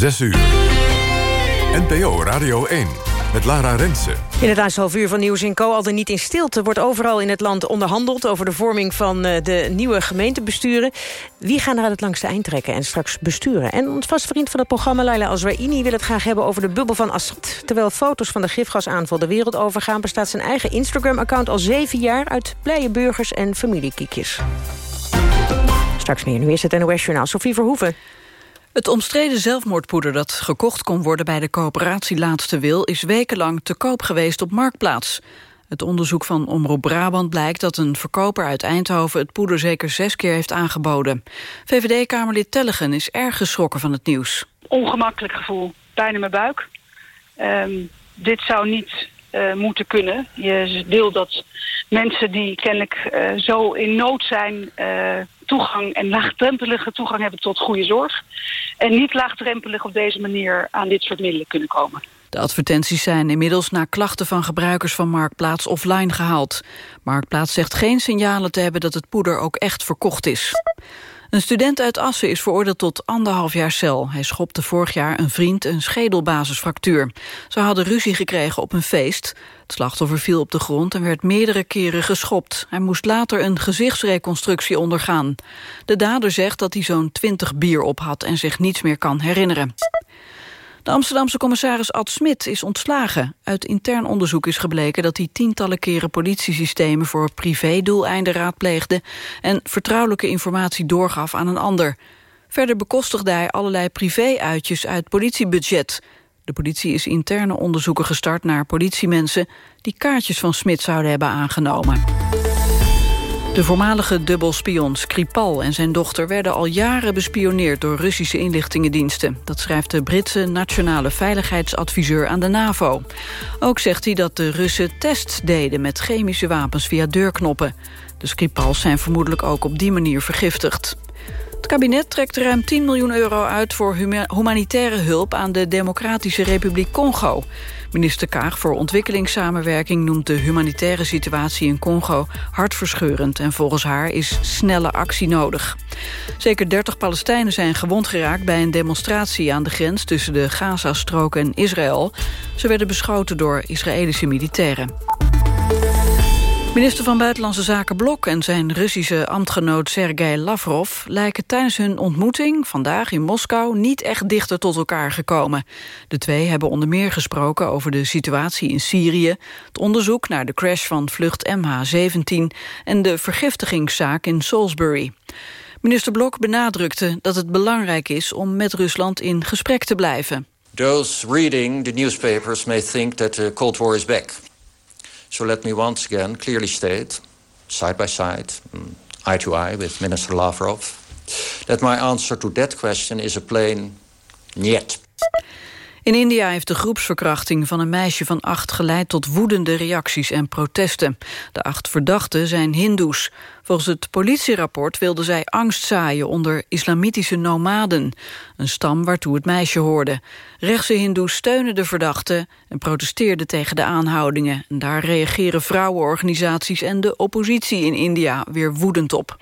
6 uur. NPO Radio 1 met Lara Rensen. In het laatste half uur van Nieuws in Co. al dan niet in stilte... wordt overal in het land onderhandeld over de vorming van eh, de nieuwe gemeentebesturen. Wie gaan er aan het langste eind trekken en straks besturen? En ons vaste vriend van het programma, Laila Azraini... wil het graag hebben over de bubbel van Assad. Terwijl foto's van de gifgasaanval de wereld overgaan... bestaat zijn eigen Instagram-account al zeven jaar... uit blije burgers en familiekiekjes. Straks meer. Nu is het NOS-journaal. Sophie Verhoeven. Het omstreden zelfmoordpoeder dat gekocht kon worden bij de coöperatie Laatste Wil... is wekenlang te koop geweest op Marktplaats. Het onderzoek van Omroep Brabant blijkt dat een verkoper uit Eindhoven... het poeder zeker zes keer heeft aangeboden. VVD-kamerlid Tellegen is erg geschrokken van het nieuws. Ongemakkelijk gevoel, pijn in mijn buik. Ehm, dit zou niet uh, moeten kunnen. Je wil dat mensen die kennelijk uh, zo in nood zijn... Uh, toegang en laagdrempelige toegang hebben tot goede zorg. En niet laagdrempelig op deze manier aan dit soort middelen kunnen komen. De advertenties zijn inmiddels na klachten van gebruikers van Marktplaats offline gehaald. Marktplaats zegt geen signalen te hebben dat het poeder ook echt verkocht is. Een student uit Assen is veroordeeld tot anderhalf jaar cel. Hij schopte vorig jaar een vriend een schedelbasisfractuur. Ze hadden ruzie gekregen op een feest. Het slachtoffer viel op de grond en werd meerdere keren geschopt. Hij moest later een gezichtsreconstructie ondergaan. De dader zegt dat hij zo'n twintig bier op had en zich niets meer kan herinneren. De Amsterdamse commissaris Ad Smit is ontslagen. Uit intern onderzoek is gebleken dat hij tientallen keren politiesystemen voor privédoeleinden raadpleegde en vertrouwelijke informatie doorgaf aan een ander. Verder bekostigde hij allerlei privé-uitjes uit politiebudget. De politie is interne onderzoeken gestart naar politiemensen die kaartjes van Smit zouden hebben aangenomen. De voormalige dubbelspion Skripal en zijn dochter werden al jaren bespioneerd door Russische inlichtingendiensten. Dat schrijft de Britse nationale veiligheidsadviseur aan de NAVO. Ook zegt hij dat de Russen tests deden met chemische wapens via deurknoppen. De Skripals zijn vermoedelijk ook op die manier vergiftigd. Het kabinet trekt ruim 10 miljoen euro uit voor humanitaire hulp aan de Democratische Republiek Congo. Minister Kaag voor ontwikkelingssamenwerking noemt de humanitaire situatie in Congo hartverscheurend en volgens haar is snelle actie nodig. Zeker 30 Palestijnen zijn gewond geraakt bij een demonstratie aan de grens tussen de Gazastrook en Israël. Ze werden beschoten door Israëlische militairen. Minister van Buitenlandse Zaken Blok en zijn Russische ambtgenoot Sergei Lavrov lijken tijdens hun ontmoeting vandaag in Moskou niet echt dichter tot elkaar gekomen. De twee hebben onder meer gesproken over de situatie in Syrië, het onderzoek naar de crash van vlucht MH17 en de vergiftigingszaak in Salisbury. Minister Blok benadrukte dat het belangrijk is om met Rusland in gesprek te blijven. Those reading the newspapers may think that the Cold War is back. So let me once again clearly state, side by side, mm, eye to eye with Minister Lavrov, that my answer to that question is a plain niet. In India heeft de groepsverkrachting van een meisje van acht geleid tot woedende reacties en protesten. De acht verdachten zijn hindoes. Volgens het politierapport wilden zij angst zaaien onder islamitische nomaden. Een stam waartoe het meisje hoorde. Rechtse hindoes steunen de verdachten en protesteerden tegen de aanhoudingen. En daar reageren vrouwenorganisaties en de oppositie in India weer woedend op.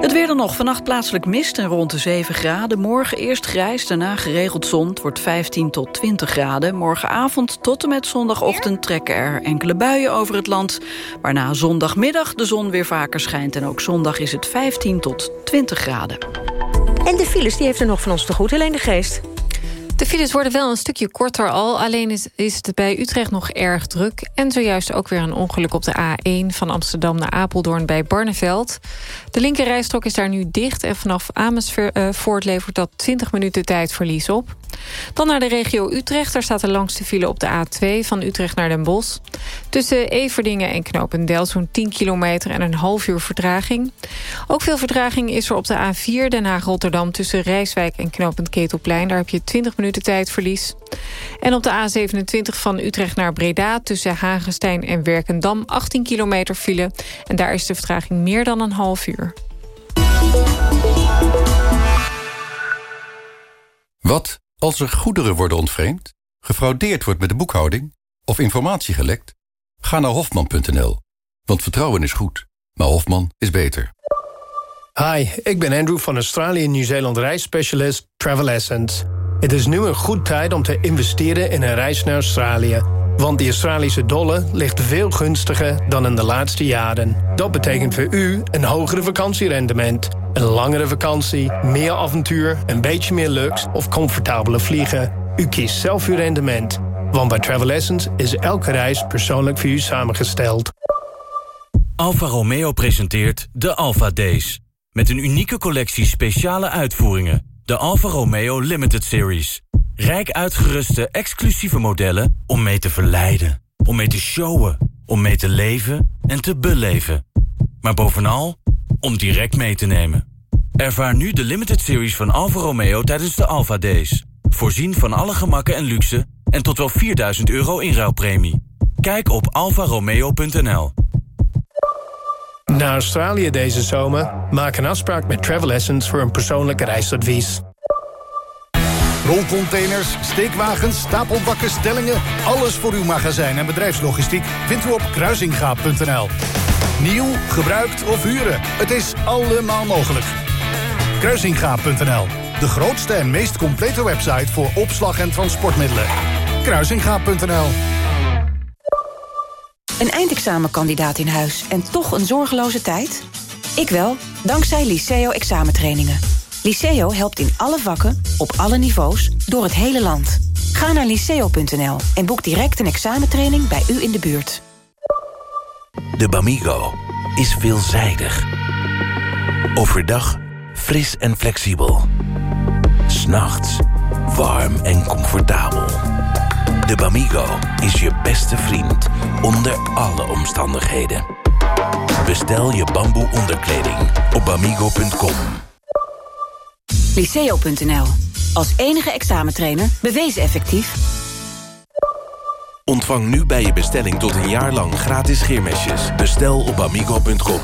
Het weer dan nog. Vannacht plaatselijk mist en rond de 7 graden. Morgen eerst grijs, daarna geregeld zon. Het wordt 15 tot 20 graden. Morgenavond tot en met zondagochtend trekken er enkele buien over het land. Waarna zondagmiddag de zon weer vaker schijnt. En ook zondag is het 15 tot 20 graden. En de files die heeft er nog van ons te goed. Helene de Geest. Files worden wel een stukje korter al. Alleen is, is het bij Utrecht nog erg druk. En zojuist ook weer een ongeluk op de A1 van Amsterdam naar Apeldoorn bij Barneveld. De linkerrijstrook is daar nu dicht. En vanaf Amersfoort levert dat 20 minuten tijdverlies op. Dan naar de regio Utrecht. Daar staat de langste file op de A2 van Utrecht naar Den Bosch. Tussen Everdingen en Knopendel zo'n 10 kilometer en een half uur vertraging. Ook veel vertraging is er op de A4 Den Haag-Rotterdam... tussen Rijswijk en Knopend Ketelplein. Daar heb je 20 minuten tijdverlies. En op de A27 van Utrecht naar Breda... tussen Hagenstein en Werkendam 18 kilometer file. En daar is de vertraging meer dan een half uur. Wat als er goederen worden ontvreemd, gefraudeerd wordt met de boekhouding of informatie gelekt? Ga naar hofman.nl, want vertrouwen is goed, maar Hofman is beter. Hi, ik ben Andrew van Australië Nieuw-Zeeland reisspecialist Travel Essence. Het is nu een goed tijd om te investeren in een reis naar Australië. Want de Australische dollar ligt veel gunstiger dan in de laatste jaren. Dat betekent voor u een hogere vakantierendement. Een langere vakantie, meer avontuur, een beetje meer luxe of comfortabeler vliegen. U kiest zelf uw rendement. Want bij Travel Essence is elke reis persoonlijk voor u samengesteld. Alfa Romeo presenteert de Alfa Days. Met een unieke collectie speciale uitvoeringen. De Alfa Romeo Limited Series. Rijk uitgeruste exclusieve modellen om mee te verleiden. Om mee te showen. Om mee te leven en te beleven. Maar bovenal om direct mee te nemen. Ervaar nu de Limited Series van Alfa Romeo tijdens de Alfa Days. Voorzien van alle gemakken en luxe en tot wel 4000 euro inruilpremie. Kijk op alfaromeo.nl. Naar Australië deze zomer? Maak een afspraak met Travel Essence voor een persoonlijk reisadvies. Rolcontainers, steekwagens, stapelbakken, stellingen... alles voor uw magazijn en bedrijfslogistiek vindt u op kruisingaap.nl. Nieuw, gebruikt of huren, het is allemaal mogelijk. Kruisingaap.nl, de grootste en meest complete website... voor opslag en transportmiddelen. Kruisingaap.nl Een eindexamenkandidaat in huis en toch een zorgeloze tijd? Ik wel, dankzij Liceo examentrainingen. Liceo helpt in alle vakken, op alle niveaus, door het hele land. Ga naar liceo.nl en boek direct een examentraining bij u in de buurt. De Bamigo is veelzijdig. Overdag fris en flexibel. S'nachts warm en comfortabel. De Bamigo is je beste vriend onder alle omstandigheden. Bestel je bamboe onderkleding op bamigo.com. Liceo.nl. Als enige examentrainer bewezen effectief. Ontvang nu bij je bestelling tot een jaar lang gratis scheermesjes. Bestel op amigo.com.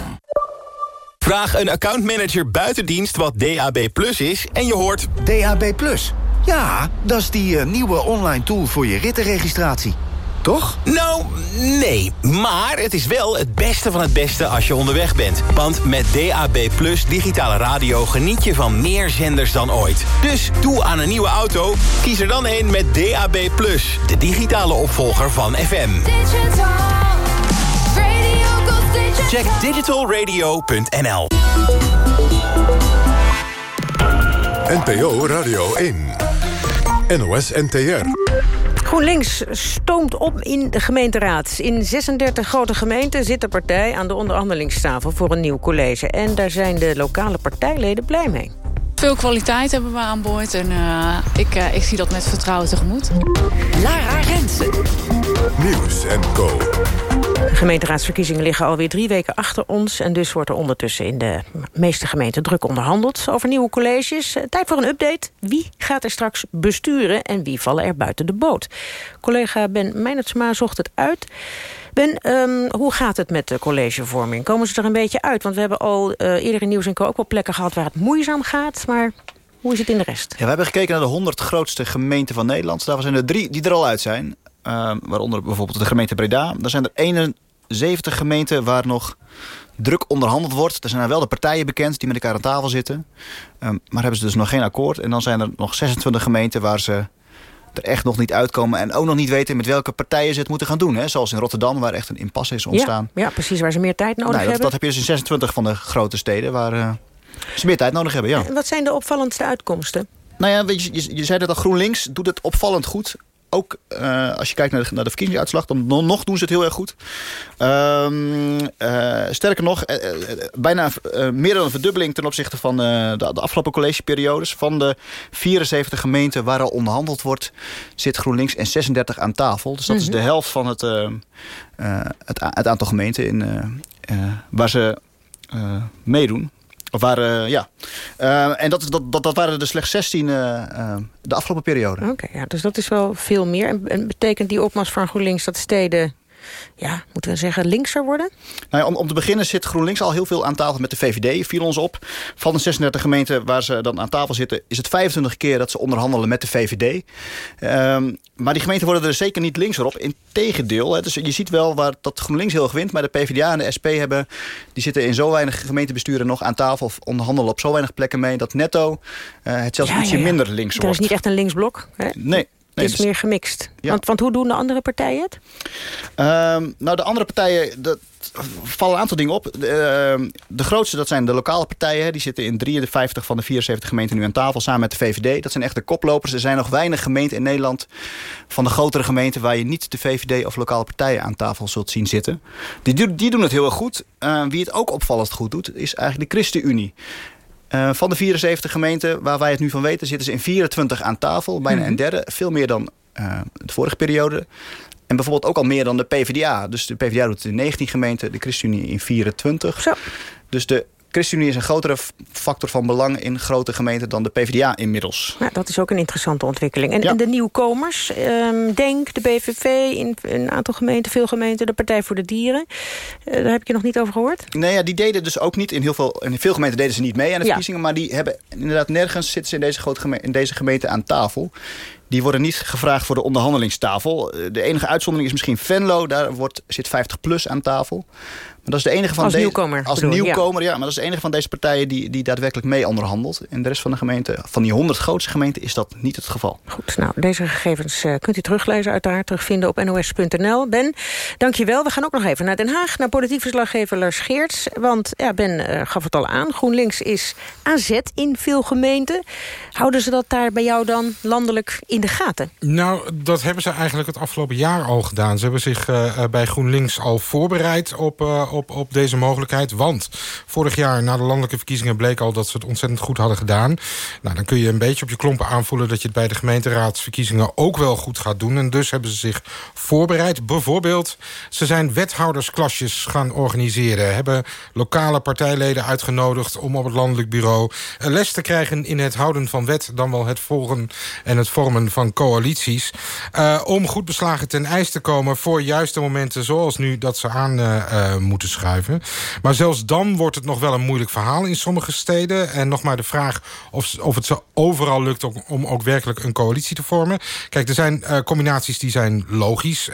Vraag een accountmanager buitendienst wat DAB Plus is en je hoort... DAB Plus? Ja, dat is die uh, nieuwe online tool voor je rittenregistratie. Toch? Nou, nee. Maar het is wel het beste van het beste als je onderweg bent. Want met DAB Plus digitale radio geniet je van meer zenders dan ooit. Dus doe aan een nieuwe auto, kies er dan een met DAB Plus. De digitale opvolger van FM. Check digitalradio.nl NPO Radio 1. NOS NTR. GroenLinks stoomt op in de gemeenteraad. In 36 grote gemeenten zit de partij aan de onderhandelingstafel voor een nieuw college. En daar zijn de lokale partijleden blij mee. Veel kwaliteit hebben we aan boord en uh, ik, uh, ik zie dat met vertrouwen tegemoet. Lara Rensen. Nieuws en Co. De gemeenteraadsverkiezingen liggen alweer drie weken achter ons... en dus wordt er ondertussen in de meeste gemeenten druk onderhandeld... over nieuwe colleges. Tijd voor een update. Wie gaat er straks besturen en wie vallen er buiten de boot? Collega Ben Meinertsma zocht het uit... Ben, um, hoe gaat het met de collegevorming? Komen ze er een beetje uit? Want we hebben al uh, eerder in Nieuws en Co ook wel plekken gehad... waar het moeizaam gaat, maar hoe is het in de rest? Ja, we hebben gekeken naar de 100 grootste gemeenten van Nederland. Daar zijn er drie die er al uit zijn. Uh, waaronder bijvoorbeeld de gemeente Breda. Daar zijn er 71 gemeenten waar nog druk onderhandeld wordt. Er zijn wel de partijen bekend die met elkaar aan tafel zitten. Um, maar hebben ze dus nog geen akkoord. En dan zijn er nog 26 gemeenten waar ze er echt nog niet uitkomen... en ook nog niet weten met welke partijen ze het moeten gaan doen. Hè? Zoals in Rotterdam, waar echt een impasse is ontstaan. Ja, ja precies, waar ze meer tijd nodig nou, dat, hebben. Dat heb je dus in 26 van de grote steden... waar uh, ze meer tijd nodig hebben, ja. En wat zijn de opvallendste uitkomsten? Nou ja, je, je, je zei dat al GroenLinks doet het opvallend goed ook uh, als je kijkt naar de, naar de verkiezingsuitslag... dan nog doen ze het heel erg goed. Um, uh, sterker nog, uh, bijna meer dan een verdubbeling... ten opzichte van de, de, afgelopen collegeperiodes. Van de 74 gemeenten waar al onderhandeld wordt... zit GroenLinks en 36 aan tafel. Dus dat mm -hmm. is de helft van het, het, het, aantal gemeenten... In, waar ze meedoen. Waren, ja. Uh, en dat, dat, dat, waren er slechts 16 uh, uh, de afgelopen periode. Oké, ja, dus dat is wel veel meer. En, en betekent die opmars van GroenLinks dat steden ja, moeten we zeggen, linkser worden? Nou ja, om, om te beginnen zit GroenLinks al heel veel aan tafel met de VVD. Viel ons op. Van de 36 gemeenten waar ze dan aan tafel zitten... is het 25 keer dat ze onderhandelen met de VVD. Ehm, maar die gemeenten worden er zeker niet linkser op. Integendeel. Hè, dus je ziet wel waar dat GroenLinks heel erg wint. Maar de PvdA en de SP hebben, die zitten in zo weinig gemeentebesturen nog aan tafel... of onderhandelen op zo weinig plekken mee... dat netto uh, het zelfs ietsje minder links wordt. Er is niet echt een linksblok. Hè? Nee. Het is dus- meer gemixt. Want, want hoe doen de andere partijen het? Ehm, nou, de andere partijen... Dat, vallen een aantal dingen op. De, ehm, de, grootste, dat zijn de lokale partijen. Die zitten in 53 van de 74 gemeenten nu aan tafel, samen met de VVD. Dat zijn echt de koplopers. Er zijn nog weinig gemeenten in Nederland van de grotere gemeenten... waar je niet de VVD of lokale partijen aan tafel zult zien zitten. Die, die doen het heel erg goed. Uh, wie het ook opvallend goed doet, is eigenlijk de ChristenUnie. Uh, van de 74 gemeenten waar wij het nu van weten... zitten ze in 24 aan tafel, bijna mm -hmm. een derde. Veel meer dan uh, de vorige periode. En bijvoorbeeld ook al meer dan de PvdA. Dus de PvdA doet het in 19 gemeenten, de ChristenUnie in 24. Zo. Dus de ChristenUnie is een grotere factor van belang in grote gemeenten dan de PvdA inmiddels. Ja, dat is ook een interessante ontwikkeling. En, ja. en de nieuwkomers, um, DENK, de BVV, in een aantal gemeenten, veel gemeenten, de Partij voor de Dieren. Uh, daar heb ik je nog niet over gehoord? Nee, ja, die deden dus ook niet. In, heel veel, in veel gemeenten deden ze niet mee aan de verkiezingen. Ja. Maar die hebben inderdaad nergens zitten ze in deze, grote gemeente, in deze gemeente aan tafel. Die worden niet gevraagd voor de onderhandelingstafel. De enige uitzondering is misschien Venlo. Daar wordt, zit 50 plus aan tafel. Maar dat is de enige van als deze, nieuwkomer. Als bedoel, nieuwkomer, ja. ja. Maar dat is de enige van deze partijen die, die daadwerkelijk mee onderhandelt. In de rest van de gemeente, van die 100 grootste gemeenten, is dat niet het geval. Goed, nou, deze gegevens uh, kunt u teruglezen uiteraard. Terugvinden op nos.nl. Ben, dankjewel. We gaan ook nog even naar Den Haag. Naar politiek verslaggever Lars Geerts. Want ja, Ben uh, gaf het al aan. GroenLinks is aan zet in veel gemeenten. Houden ze dat daar bij jou dan landelijk in de gaten? Nou, dat hebben ze eigenlijk het afgelopen jaar al gedaan. Ze hebben zich uh, bij GroenLinks al voorbereid op, uh, op, op deze mogelijkheid. Want vorig jaar na de landelijke verkiezingen bleek al dat ze het ontzettend goed hadden gedaan. Nou, dan kun je een beetje op je klompen aanvoelen dat je het bij de gemeenteraadsverkiezingen ook wel goed gaat doen. En dus hebben ze zich voorbereid. Bijvoorbeeld, ze zijn wethoudersklasjes gaan organiseren. Hebben lokale partijleden uitgenodigd om op het landelijk bureau les te krijgen in het houden van wet, dan wel het volgen en het vormen van coalities. Uh, om goed beslagen ten ijs te komen voor juiste momenten zoals nu dat ze aan uh, uh, moeten schuiven. Maar zelfs dan wordt het nog wel een moeilijk verhaal in sommige steden. En nog maar de vraag of, of het zo overal lukt om, om ook werkelijk een coalitie te vormen. Kijk, er zijn combinaties die zijn logisch.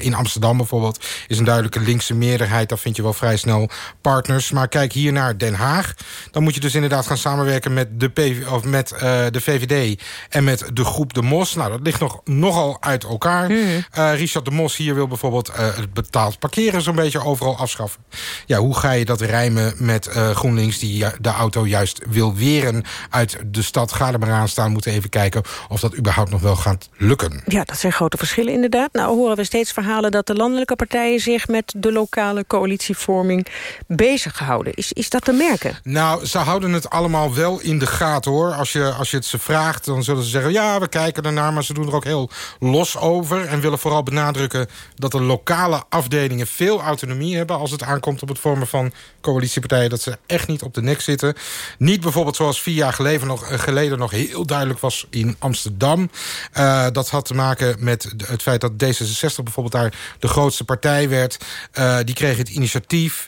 in Amsterdam bijvoorbeeld is een duidelijke linkse meerderheid. Daar vind je wel vrij snel partners. Maar kijk hier naar Den Haag. Dan moet je dus inderdaad gaan samenwerken met de, PV, of met, de VVD en met de groep De Mos. Nou, dat ligt nog, nogal uit elkaar. Mm. Uh, Richard de Mos hier wil bijvoorbeeld het betaald parkeren zo'n beetje afschaffen. Ja, hoe ga je dat rijmen met uh, GroenLinks die de auto juist wil weren uit de stad? Ga er maar aan staan, moeten even kijken of dat überhaupt nog wel gaat lukken. Ja, dat zijn grote verschillen inderdaad. Nou horen we steeds verhalen dat de landelijke partijen zich met de lokale coalitievorming bezighouden. Is, is dat te merken? Nou, ze houden het allemaal wel in de gaten hoor. Als je, als je het ze vraagt, dan zullen ze zeggen... ja, we kijken ernaar, maar ze doen er ook heel los over... en willen vooral benadrukken dat de lokale afdelingen veel autonomie hebben... als het aankomt op het vormen van coalitiepartijen... dat ze echt niet op de nek zitten. Niet bijvoorbeeld zoals vier jaar geleden nog, geleden nog heel duidelijk was in Amsterdam. Uh, dat had te maken met het feit dat D66 bijvoorbeeld daar de grootste partij werd. Uh, die kregen het initiatief.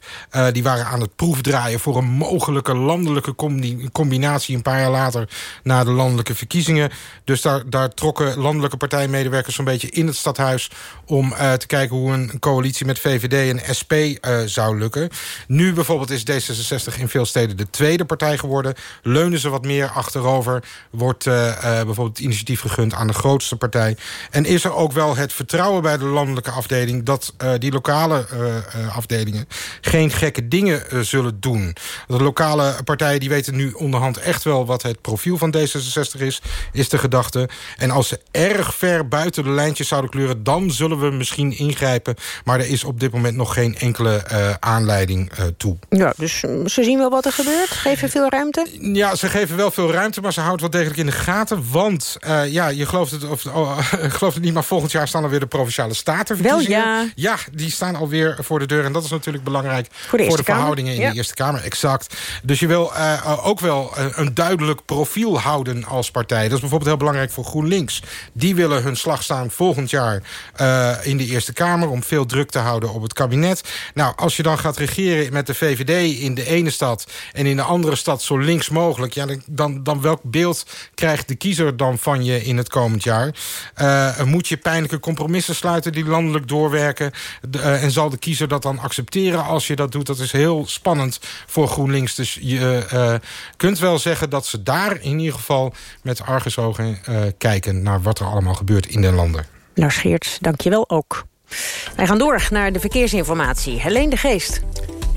Die waren aan het proefdraaien voor een mogelijke landelijke combi combinatie... een paar jaar later na de landelijke verkiezingen. Dus daar, daar trokken landelijke partijmedewerkers zo'n beetje in het stadhuis... om te kijken hoe een coalitie met VVD en SP uh, zou lukken. Nu bijvoorbeeld is D66 in veel steden de tweede partij geworden. Leunen ze wat meer achterover. Wordt uh, bijvoorbeeld het initiatief gegund aan de grootste partij. En is er ook wel het vertrouwen bij de landelijke afdeling... dat die lokale afdelingen geen gekke dingen zullen doen. De lokale partijen die weten nu onderhand echt wel... wat het profiel van D66 is, is de gedachte. En als ze erg ver buiten de lijntjes zouden kleuren... dan zullen we misschien ingrijpen. Maar er is op dit moment nog geen enkele aanleiding toe. Ja, dus mm, ze zien wel wat er gebeurt? Geven veel ruimte? Ja, ze geven wel veel ruimte, maar ze houdt wel degelijk in de gaten. Want, ja, je gelooft het, of, oh, gelooft het niet, maar volgend jaar staan alweer de Provinciale Staten. Wel ja. Ja, die staan alweer voor de deur. En dat is natuurlijk belangrijk voor de, voor de verhoudingen in de Eerste Kamer. Exact. Dus je wil ook wel een duidelijk profiel houden als partij. Dat is bijvoorbeeld heel belangrijk voor GroenLinks. Die willen hun slag staan volgend jaar in de Eerste Kamer... om veel druk te houden op het kabinet. Nou, als je dan gaat regeren met de VVD in de ene stad... en in de andere stad zo links mogelijk... Ja, dan, dan welk beeld krijgt de kiezer dan van je in het komend jaar? Uh, moet je pijnlijke compromissen sluiten die landelijk doorwerken? Uh, en zal de kiezer dat dan accepteren als je dat doet? Dat is heel spannend voor GroenLinks. Dus je uh, kunt wel zeggen dat ze daar in ieder geval... met argusogen kijken naar wat er allemaal gebeurt in de landen. Lars Geerts, dank je wel ook. Wij gaan door naar de verkeersinformatie. Helene de Geest.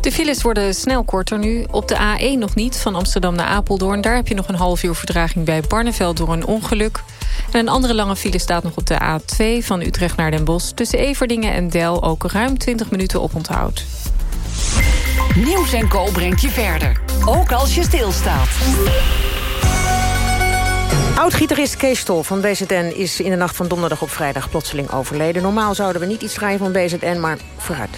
De files worden snel korter nu. Op de A1 nog niet, van Amsterdam naar Apeldoorn. Daar heb je nog een half uur verdraging bij Barneveld door een ongeluk. En een andere lange file staat nog op de A2 van Utrecht naar Den Bosch. Tussen Everdingen en Del ook ruim 20 minuten op onthoud. Nieuws en Co brengt je verder. Ook als je stilstaat. Oud-gitarist Kees Stol van BZN is in de nacht van donderdag op vrijdag plotseling overleden. Normaal zouden we niet iets draaien van BZN, maar vooruit.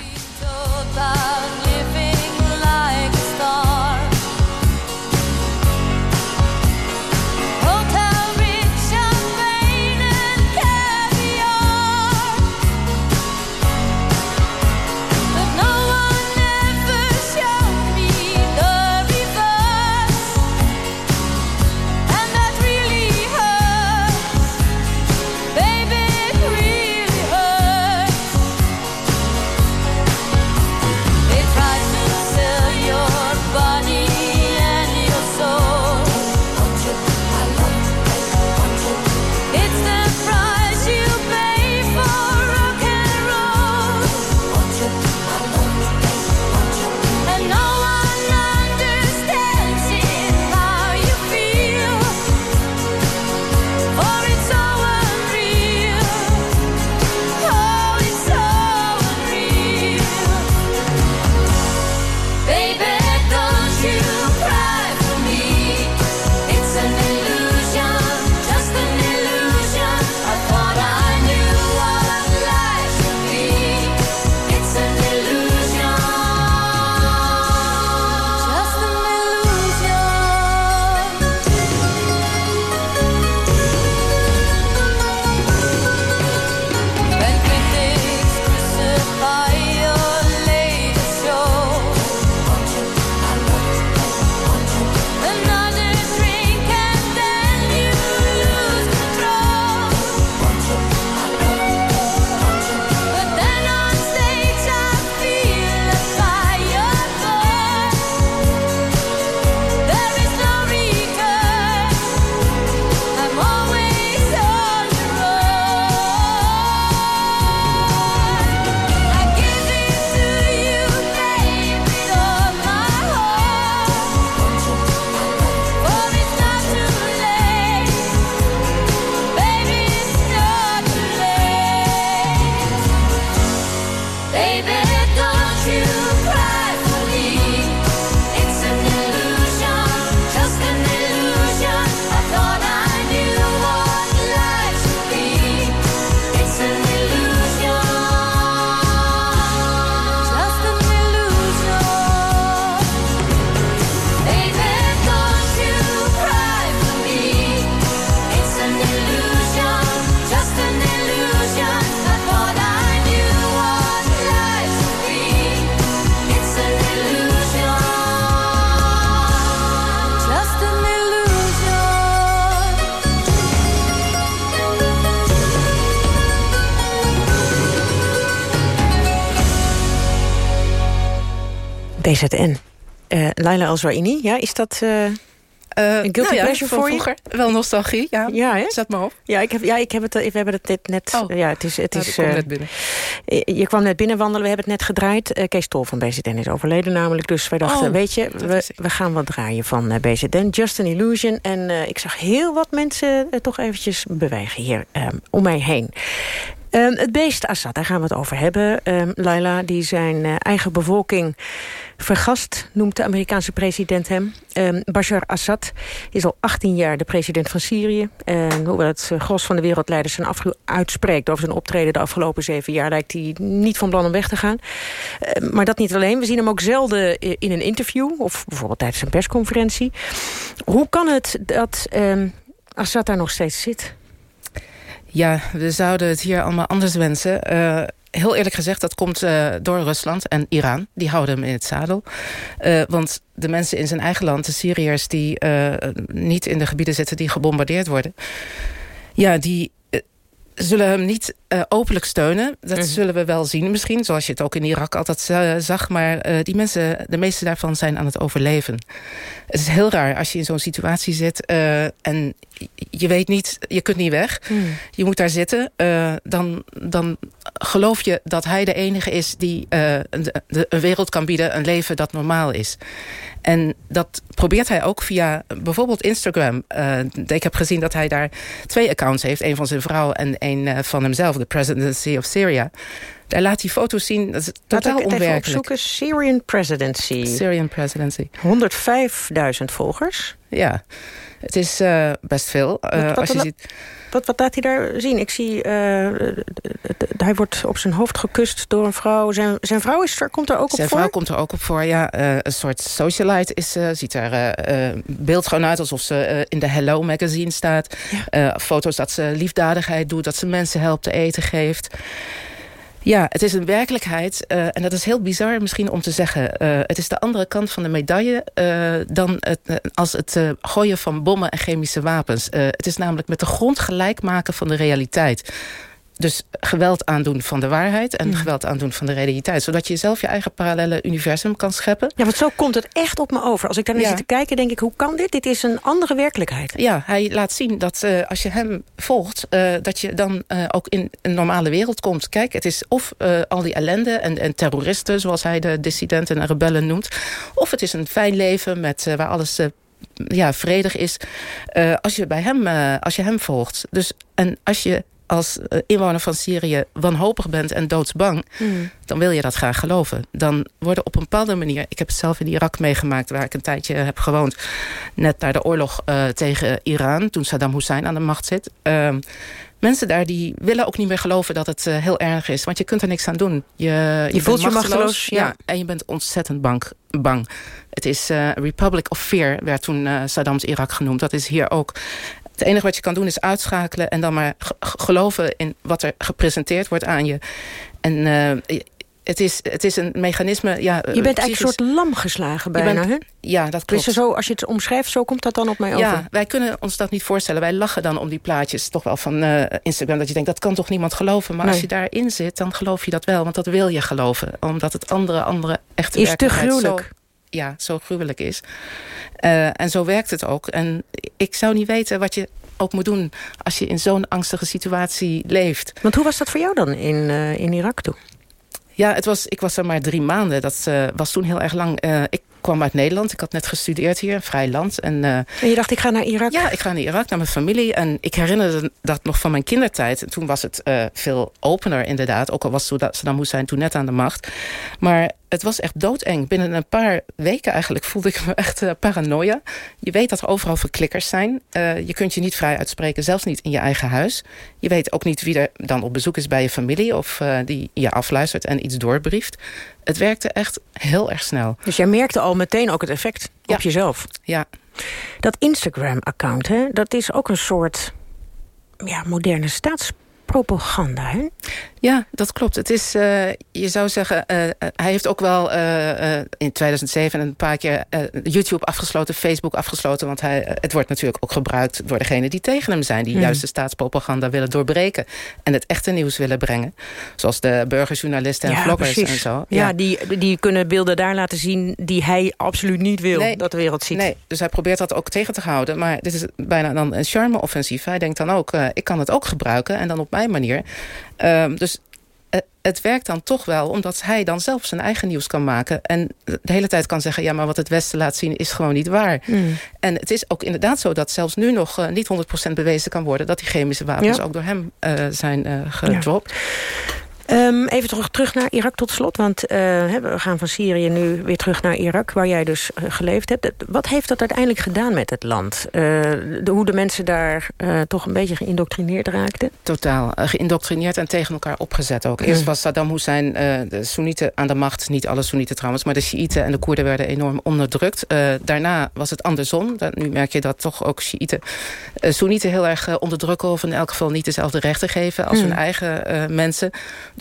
BZN. Uh, eh, Laila Alzwaini, ja, is dat... Uh... Een guilty nou ja, pleasure voor vroeger. je? Wel nostalgie, ja. Ja, hè? Zet maar op. Ja, ik heb, ja, ik heb het, we hebben het net... net oh. Ja, het is... Het nou, is uh, net binnen. Je kwam net binnen wandelen, we hebben het net gedraaid. Kees Tol van BZN is overleden namelijk. Dus wij dachten, oh, weet je, we, we, gaan wat draaien van BZN. Just an Illusion. En ik zag heel wat mensen toch eventjes bewegen hier om mij heen. Ehm, het beest Assad, daar gaan we het over hebben. Um, Laila, die zijn uh, eigen bevolking vergast, noemt de Amerikaanse president hem. Um, Bashar Assad is al 18 jaar de president van Syrië. En hoewel het uh, gros van de wereldleiders zijn uitspreekt... over zijn optreden de afgelopen zeven jaar... lijkt hij niet van plan om weg te gaan. Maar dat niet alleen. We zien hem ook zelden in een interview... of bijvoorbeeld tijdens een persconferentie. Hoe kan het dat Assad daar nog steeds zit? Ja, we zouden het hier allemaal anders wensen. Uh, heel eerlijk gezegd, dat komt uh, door Rusland en Iran. Die houden hem in het zadel. Uh, want de mensen in zijn eigen land, de Syriërs... die niet in de gebieden zitten die gebombardeerd worden... ja, die zullen hem niet uh, openlijk steunen. Dat -hmm. zullen we wel zien misschien, zoals je het ook in Irak altijd uh, zag. Maar die mensen, de meeste daarvan zijn aan het overleven. Het is heel raar als je in zo'n situatie zit en je weet niet, je kunt niet weg. Mm. Je moet daar zitten. dan, dan geloof je dat hij de enige is die een, de, een wereld kan bieden, een leven dat normaal is. En dat probeert hij ook via bijvoorbeeld Instagram. ik heb gezien dat hij daar twee accounts heeft. een van zijn vrouw en een van hemzelf de presidency of Syria. Daar laat hij foto's zien. Dat is totaal Laat onwerkelijk. Opzoeken. Syrian presidency. Syrian presidency. 105.000 volgers. Ja, het is uh, best veel. Uh, wat, wat, als je wat, ziet... wat, wat laat hij daar zien? Ik zie, uh, hij wordt op zijn hoofd gekust door een vrouw. Zijn, zijn vrouw is er, komt er ook op zijn voor? Zijn vrouw komt er ook op voor, ja. een soort socialite is ze. Ziet er beeld gewoon uit alsof ze in de Hello magazine staat. Ja. foto's dat ze liefdadigheid doet, dat ze mensen helpt, te eten geeft. Ja, het is een werkelijkheid. Uh, en dat is heel bizar misschien om te zeggen. Uh, het is de andere kant van de medaille... Uh, dan het, als het gooien van bommen en chemische wapens. het is namelijk met de grond gelijk maken van de realiteit. Dus geweld aandoen van de waarheid en ja. geweld aandoen van de realiteit. Zodat je zelf je eigen parallele universum kan scheppen. Ja, want zo komt het echt op me over. Als ik daar naar ja. zit te kijken, denk ik, hoe kan dit? Dit is een andere werkelijkheid. Ja, hij laat zien dat uh, als je hem volgt... Uh, dat je dan uh, ook in een normale wereld komt. Kijk, het is of al die ellende en, en, terroristen... zoals hij de dissidenten en rebellen noemt. Of het is een fijn leven met, waar alles ja, vredig is. als, je bij hem, als je hem volgt. Dus, en als je als inwoner van Syrië wanhopig bent en doodsbang... Mm. dan wil je dat graag geloven. Dan worden op een bepaalde manier... ik heb het zelf in Irak meegemaakt... waar ik een tijdje heb gewoond... net na de oorlog uh, tegen Iran... toen Saddam Hussein aan de macht zit... Uh, mensen daar die willen ook niet meer geloven dat het uh, heel erg is. Want je kunt er niks aan doen. Je, je, je voelt je machteloos. Ja. ja. en je bent ontzettend bang. bang. Het is uh, Republic of Fear, werd toen uh, Saddam's Irak genoemd. Dat is hier ook. Het enige wat je kan doen is uitschakelen... en dan maar geloven in wat er gepresenteerd wordt aan je. En uh, het, is, het is een mechanisme... Ja, je bent eigenlijk een soort lam geslagen bijna, hè? Ja, dat klopt. Dus zo, als je het omschrijft, zo komt dat dan op mij over? Ja, wij kunnen ons dat niet voorstellen. Wij lachen dan om die plaatjes toch wel van uh, Instagram. Dat je denkt, dat kan toch niemand geloven? Maar nee. als je daarin zit, dan geloof je dat wel. Want dat wil je geloven. Omdat het andere, andere echte is te gruwelijk. Zo, ja, zo gruwelijk is. Uh, en zo werkt het ook. En ik zou niet weten wat je ook moet doen als je in zo'n angstige situatie leeft. Want hoe was dat voor jou dan in, uh, in Irak toen? Ja, het was, ik was er maar drie maanden. Dat uh, was toen heel erg lang. Uh, ik kwam uit Nederland. Ik had net gestudeerd hier, een vrij land. En, uh, en je dacht, ik ga naar Irak? Ja, ik ga naar Irak, naar mijn familie. En ik herinnerde dat nog van mijn kindertijd. En toen was het veel opener inderdaad. Ook al was Saddam Hussein toen net aan de macht. Maar het was echt doodeng. Binnen een paar weken eigenlijk voelde ik me echt uh, paranoia. Je weet dat er overal verklikkers zijn. Uh, je kunt je niet vrij uitspreken, zelfs niet in je eigen huis. Je weet ook niet wie er dan op bezoek is bij je familie... of uh, die je afluistert en iets doorbrieft. Het werkte echt heel erg snel. Dus jij merkte al meteen ook het effect ja. op jezelf? Ja. Dat Instagram-account, hè, dat is ook een soort ja, moderne staats propaganda, hè? Ja, dat klopt. Het is, uh, je zou zeggen, uh, hij heeft ook wel uh, in 2007 een paar keer YouTube afgesloten, Facebook afgesloten, want hij, het wordt natuurlijk ook gebruikt door degenen die tegen hem zijn, die mm. juist de staatspropaganda willen doorbreken en het echte nieuws willen brengen. Zoals de burgerjournalisten en ja, vloggers precies. en zo. Ja, ja, Die, die kunnen beelden daar laten zien die hij absoluut niet wil nee, dat de wereld ziet. Nee, dus hij probeert dat ook tegen te houden. Maar dit is bijna dan een charme-offensief. Hij denkt dan ook, ik kan het ook gebruiken en dan op mijn manier. Um, dus eh, het werkt dan toch wel, omdat hij dan zelf zijn eigen nieuws kan maken. En de hele tijd kan zeggen, ja, maar wat het Westen laat zien is gewoon niet waar. Hmm. En het is ook inderdaad zo dat zelfs nu nog uh, niet 100% bewezen kan worden... dat die chemische wapens Ja. ook door hem uh, zijn uh, gedropt. Um, even terug, terug naar Irak tot slot. Want uh, we gaan van Syrië nu weer terug naar Irak... waar jij dus uh, geleefd hebt. Wat heeft dat uiteindelijk gedaan met het land? Uh, de, hoe de mensen daar toch een beetje geïndoctrineerd raakten? Totaal. geïndoctrineerd en tegen elkaar opgezet ook. Eerst was Saddam Hussein de Soenieten aan de macht. Niet alle Soenieten trouwens. Maar de Shiiten en de Koerden werden enorm onderdrukt. daarna was het andersom. Dat, nu merk je dat toch ook Shiiten... Soenieten heel erg onderdrukken... of in elk geval niet dezelfde rechten geven... als mm. hun eigen mensen...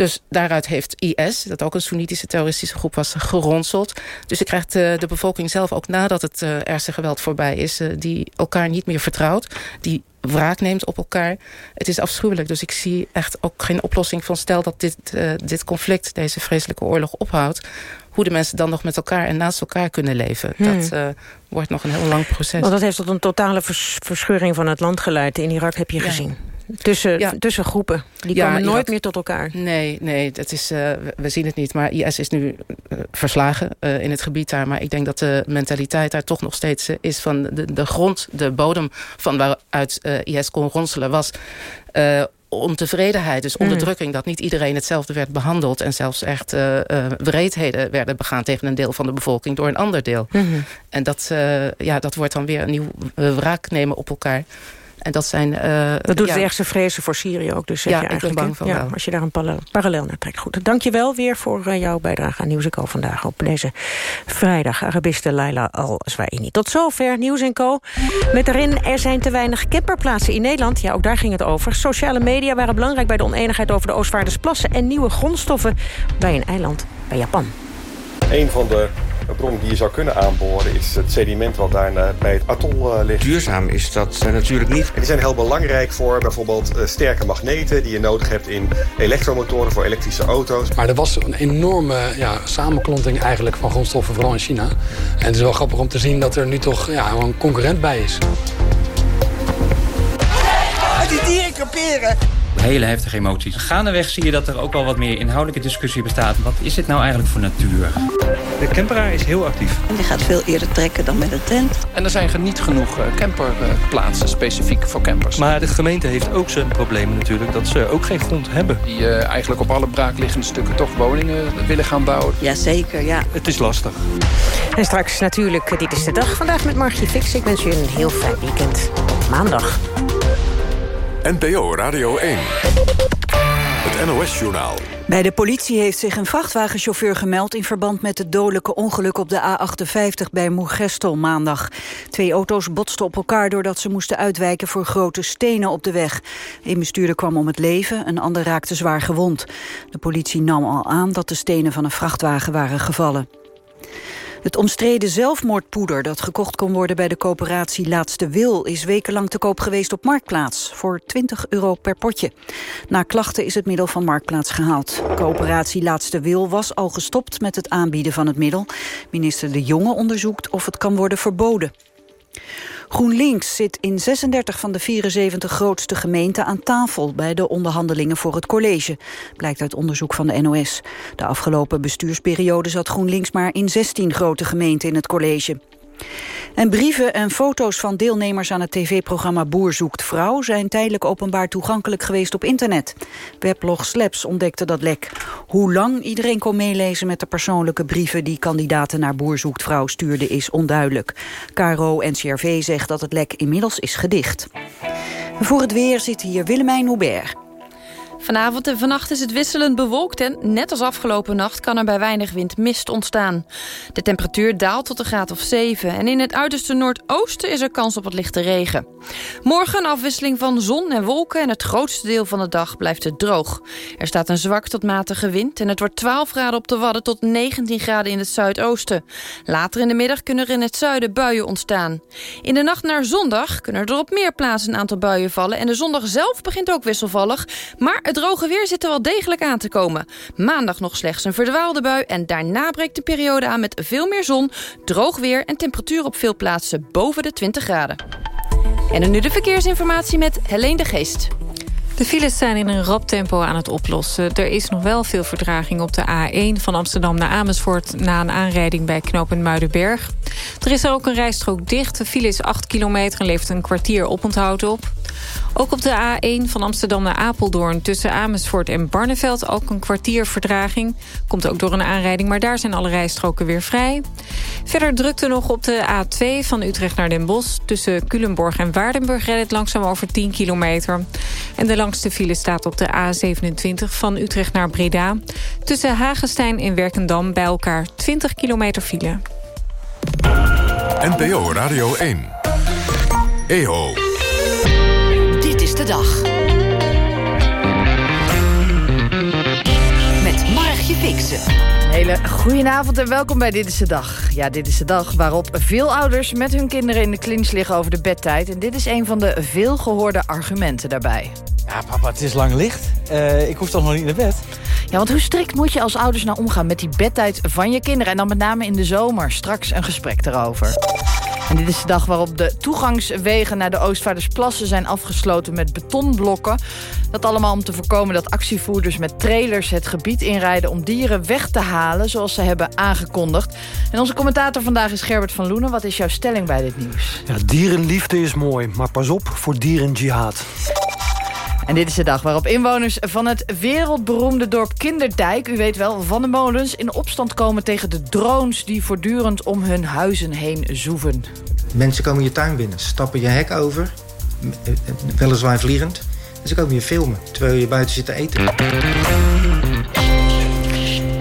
Dus daaruit heeft IS, dat ook een Soenitische terroristische groep was, geronseld. Dus je krijgt uh, de bevolking zelf, ook nadat het uh, ergste geweld voorbij is... Die elkaar niet meer vertrouwt, die wraak neemt op elkaar. Het is afschuwelijk, dus ik zie echt ook geen oplossing van... stel dat dit, dit conflict, deze vreselijke oorlog ophoudt... hoe de mensen dan nog met elkaar en naast elkaar kunnen leven. Hmm. Dat wordt nog een heel lang proces. Want dat heeft tot een totale vers verscheuring van het land geleid. In Irak heb je ja. gezien. Tussen, ja. tussen groepen. Die ja, komen nooit Irak, meer tot elkaar. Nee, nee dat is, uh, we, we, zien het niet. Maar IS is nu uh, verslagen uh, in het gebied daar. Maar ik denk dat de mentaliteit daar toch nog steeds is van de, de grond, de bodem van waaruit IS kon ronselen was ontevredenheid, dus onderdrukking... Mm. dat niet iedereen hetzelfde werd behandeld... en zelfs echt uh, uh, wreedheden werden begaan tegen een deel van de bevolking... door een ander deel. Mhm. Mm -hmm. En dat, uh, ja, dat wordt dan weer een nieuw wraak nemen op elkaar... En dat zijn... Uh, dat doet ja. de ergste vrezen voor Syrië ook. Dus zeg ja, je eigenlijk, ik ben bang van ja, wel. Als je daar een parallel, naar trekt. Goed, dank je wel weer voor uh, jouw bijdrage aan Nieuws Co. vandaag op deze vrijdag. Arabiste Laila Al-Zwaini. Tot zover Nieuws Co. Met daarin er zijn te weinig camperplaatsen in Nederland. Ja, ook daar ging het over. Sociale media waren belangrijk bij de oneenigheid over de Oostvaardersplassen... en nieuwe grondstoffen bij een eiland bij Japan. Een van de bron die je zou kunnen aanboren is het sediment wat daar bij het atol uh, ligt. Duurzaam is dat uh, natuurlijk niet. En die zijn heel belangrijk voor bijvoorbeeld uh, sterke magneten die je nodig hebt in elektromotoren voor elektrische auto's. Maar er was een enorme ja, samenklonting eigenlijk van grondstoffen, vooral in China. En het is wel grappig om te zien dat er nu toch ja, een concurrent bij is. Die dieren kaperen! Hele heftige emoties. Gaandeweg zie je dat er ook wel wat meer inhoudelijke discussie bestaat. Wat is dit nou eigenlijk voor natuur? De camperaar is heel actief. Die gaat veel eerder trekken dan met een tent. En er zijn niet genoeg camperplaatsen specifiek voor campers. Maar de gemeente heeft ook zijn problemen natuurlijk. Dat ze ook geen grond hebben. Die uh, eigenlijk op alle braakliggende stukken toch woningen willen gaan bouwen. Jazeker, ja. Het is lastig. En straks natuurlijk, dit is de dag. Vandaag met Margie Fix. Ik wens je een heel fijn weekend. Tot maandag. NPO Radio 1. Het NOS-journaal. Bij de politie heeft zich een vrachtwagenchauffeur gemeld... in verband met het dodelijke ongeluk op de A58 bij Moergestel maandag. Twee auto's botsten op elkaar doordat ze moesten uitwijken... voor grote stenen op de weg. Een bestuurder kwam om het leven, een ander raakte zwaar gewond. De politie nam al aan dat de stenen van een vrachtwagen waren gevallen. Het omstreden zelfmoordpoeder dat gekocht kon worden bij de coöperatie Laatste Wil is wekenlang te koop geweest op Marktplaats voor 20 euro per potje. Na klachten is het middel van Marktplaats gehaald. Coöperatie Laatste Wil was al gestopt met het aanbieden van het middel. Minister De Jonge onderzoekt of het kan worden verboden. GroenLinks zit in 36 van de 74 grootste gemeenten aan tafel bij de onderhandelingen voor het college, blijkt uit onderzoek van de NOS. De afgelopen bestuursperiode zat GroenLinks maar in 16 grote gemeenten in het college. En brieven en foto's van deelnemers aan het tv-programma Boer zoekt vrouw... zijn tijdelijk openbaar toegankelijk geweest op internet. Weblog Slaps ontdekte dat lek. Hoe lang iedereen kon meelezen met de persoonlijke brieven... die kandidaten naar Boer zoekt vrouw stuurden, is onduidelijk. KRO-NCRV zegt dat het lek inmiddels is gedicht. Voor het weer zit hier Willemijn Hubert. Vanavond en vannacht is het wisselend bewolkt en net als afgelopen nacht kan er bij weinig wind mist ontstaan. De temperatuur daalt tot een graad of 7 en in het uiterste noordoosten is er kans op wat lichte regen. Morgen een afwisseling van zon en wolken en het grootste deel van de dag blijft het droog. Er staat een zwak tot matige wind en het wordt 12 graden op de Wadden tot 19 graden in het zuidoosten. Later in de middag kunnen er in het zuiden buien ontstaan. In de nacht naar zondag kunnen er op meer plaatsen een aantal buien vallen en de zondag zelf begint ook wisselvallig, maar het droge weer zit er wel degelijk aan te komen. Maandag nog slechts een verdwaalde bui... en daarna breekt de periode aan met veel meer zon, droog weer... en temperatuur op veel plaatsen boven de 20 graden. En nu de verkeersinformatie met Helene de Geest. De files zijn in een rap tempo aan het oplossen. Er is nog wel veel vertraging op de A1 van Amsterdam naar Amersfoort... na een aanrijding bij knooppunt Muidenberg. Er is er ook een rijstrook dicht. De file is 8 kilometer en levert een kwartier oponthoud op. Ook op de A1 van Amsterdam naar Apeldoorn... tussen Amersfoort en Barneveld ook een kwartier vertraging. Komt ook door een aanrijding, maar daar zijn alle rijstroken weer vrij. Verder drukte nog op de A2 van Utrecht naar Den Bosch. Tussen Culemborg en Waardenburg rijdt het langzaam over 10 kilometer. En de langste file staat op de A27 van Utrecht naar Breda. Tussen Hagestein en Werkendam bij elkaar 20 kilometer file. NPO Radio 1. EO. De dag. Met Margje Fixen. Hele goedenavond en welkom bij Dit is de Dag. Ja, dit is de dag waarop veel ouders met hun kinderen in de clinch liggen over de bedtijd. En dit is een van de veel gehoorde argumenten daarbij. Ja, papa, het is lang licht. Uh, ik hoef toch nog niet naar bed? Ja, want hoe strikt moet je als ouders nou omgaan met die bedtijd van je kinderen? En dan met name in de zomer. Straks een gesprek erover. En dit is de dag waarop de toegangswegen naar de Oostvaardersplassen zijn afgesloten met betonblokken. Dat allemaal om te voorkomen dat actievoerders met trailers het gebied inrijden om dieren weg te halen, zoals ze hebben aangekondigd. En onze commentator vandaag is Gerbert van Loenen. Wat is jouw stelling bij dit nieuws? Ja, dierenliefde is mooi, maar pas op voor dierenjihad. En dit is de dag waarop inwoners van het wereldberoemde dorp Kinderdijk... u weet wel, van de molens, in opstand komen tegen de drones... die voortdurend om hun huizen heen zoeven. Mensen komen je tuin binnen, stappen je hek over... weliswaar vliegend... en ze komen je filmen, terwijl je buiten zit te eten.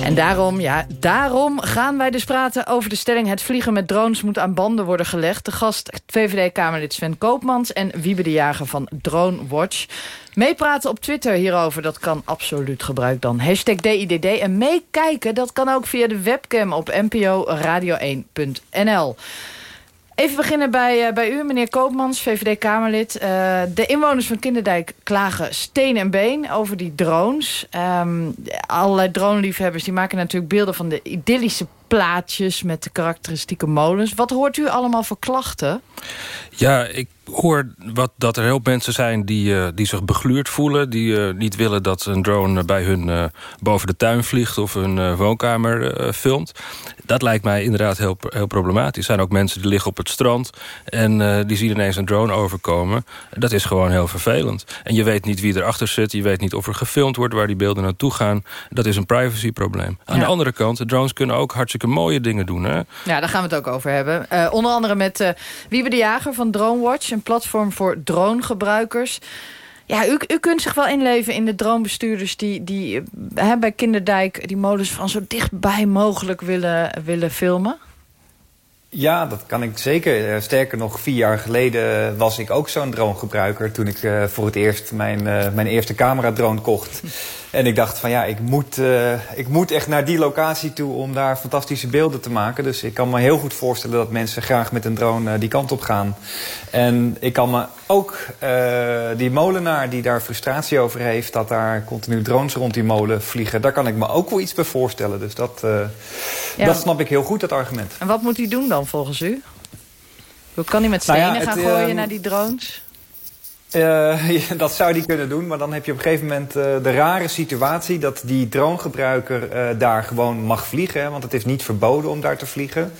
En daarom, ja, daarom gaan wij dus praten over de stelling... het vliegen met drones moet aan banden worden gelegd. De gast VVD-Kamerlid Sven Koopmans en Wiebe de Jager van Drone Watch. Meepraten op Twitter hierover, dat kan absoluut. Gebruik dan hashtag DIDD. En meekijken, dat kan ook via de webcam op nporadio1.nl. Even beginnen bij, uh, bij u, meneer Koopmans, VVD-Kamerlid. Uh, de inwoners van Kinderdijk klagen steen en been over die drones. Um, allerlei droneliefhebbers die maken natuurlijk beelden van de idyllische plaatjes... met de karakteristieke molens. Wat hoort u allemaal voor klachten? Ja, ik hoor wat, dat er heel veel mensen zijn die, uh, die zich begluurd voelen... die uh, niet willen dat een drone bij hun uh, boven de tuin vliegt... of hun woonkamer filmt. Dat lijkt mij inderdaad heel, heel problematisch. Er zijn ook mensen die liggen op het strand... en die zien ineens een drone overkomen. Dat is gewoon heel vervelend. En je weet niet wie erachter zit. Je weet niet of er gefilmd wordt waar die beelden naartoe gaan. Dat is een privacyprobleem. Aan ja. de andere kant, drones kunnen ook hartstikke mooie dingen doen. Hè? Ja, daar gaan we het ook over hebben. onder andere met Wiebe de Jager van Drone Watch... een platform voor dronegebruikers. Ja, u, u kunt zich wel inleven in de dronebestuurders die, die hè, bij Kinderdijk... die molens van zo dichtbij mogelijk willen, willen filmen. Ja, dat kan ik zeker. Sterker nog, vier jaar geleden was ik ook zo'n dronegebruiker... toen ik uh, voor het eerst mijn, uh, mijn eerste cameradrone kocht. En ik dacht van ja, ik moet, uh, ik moet echt naar die locatie toe... om daar fantastische beelden te maken. Dus ik kan me heel goed voorstellen dat mensen graag met een drone die kant op gaan. En ik kan me ook die molenaar die daar frustratie over heeft... dat daar continu drones rond die molen vliegen... daar kan ik me ook wel iets bij voorstellen. Dus dat, ja. dat snap ik heel goed, dat argument. En wat moet hij doen dan? volgens u? Kan hij met stenen nou ja, het, gaan gooien naar die drones? Uh, dat zou die kunnen doen, maar dan heb je op een gegeven moment uh, de rare situatie... dat die dronegebruiker uh, daar gewoon mag vliegen. Hè, want het is niet verboden om daar te vliegen.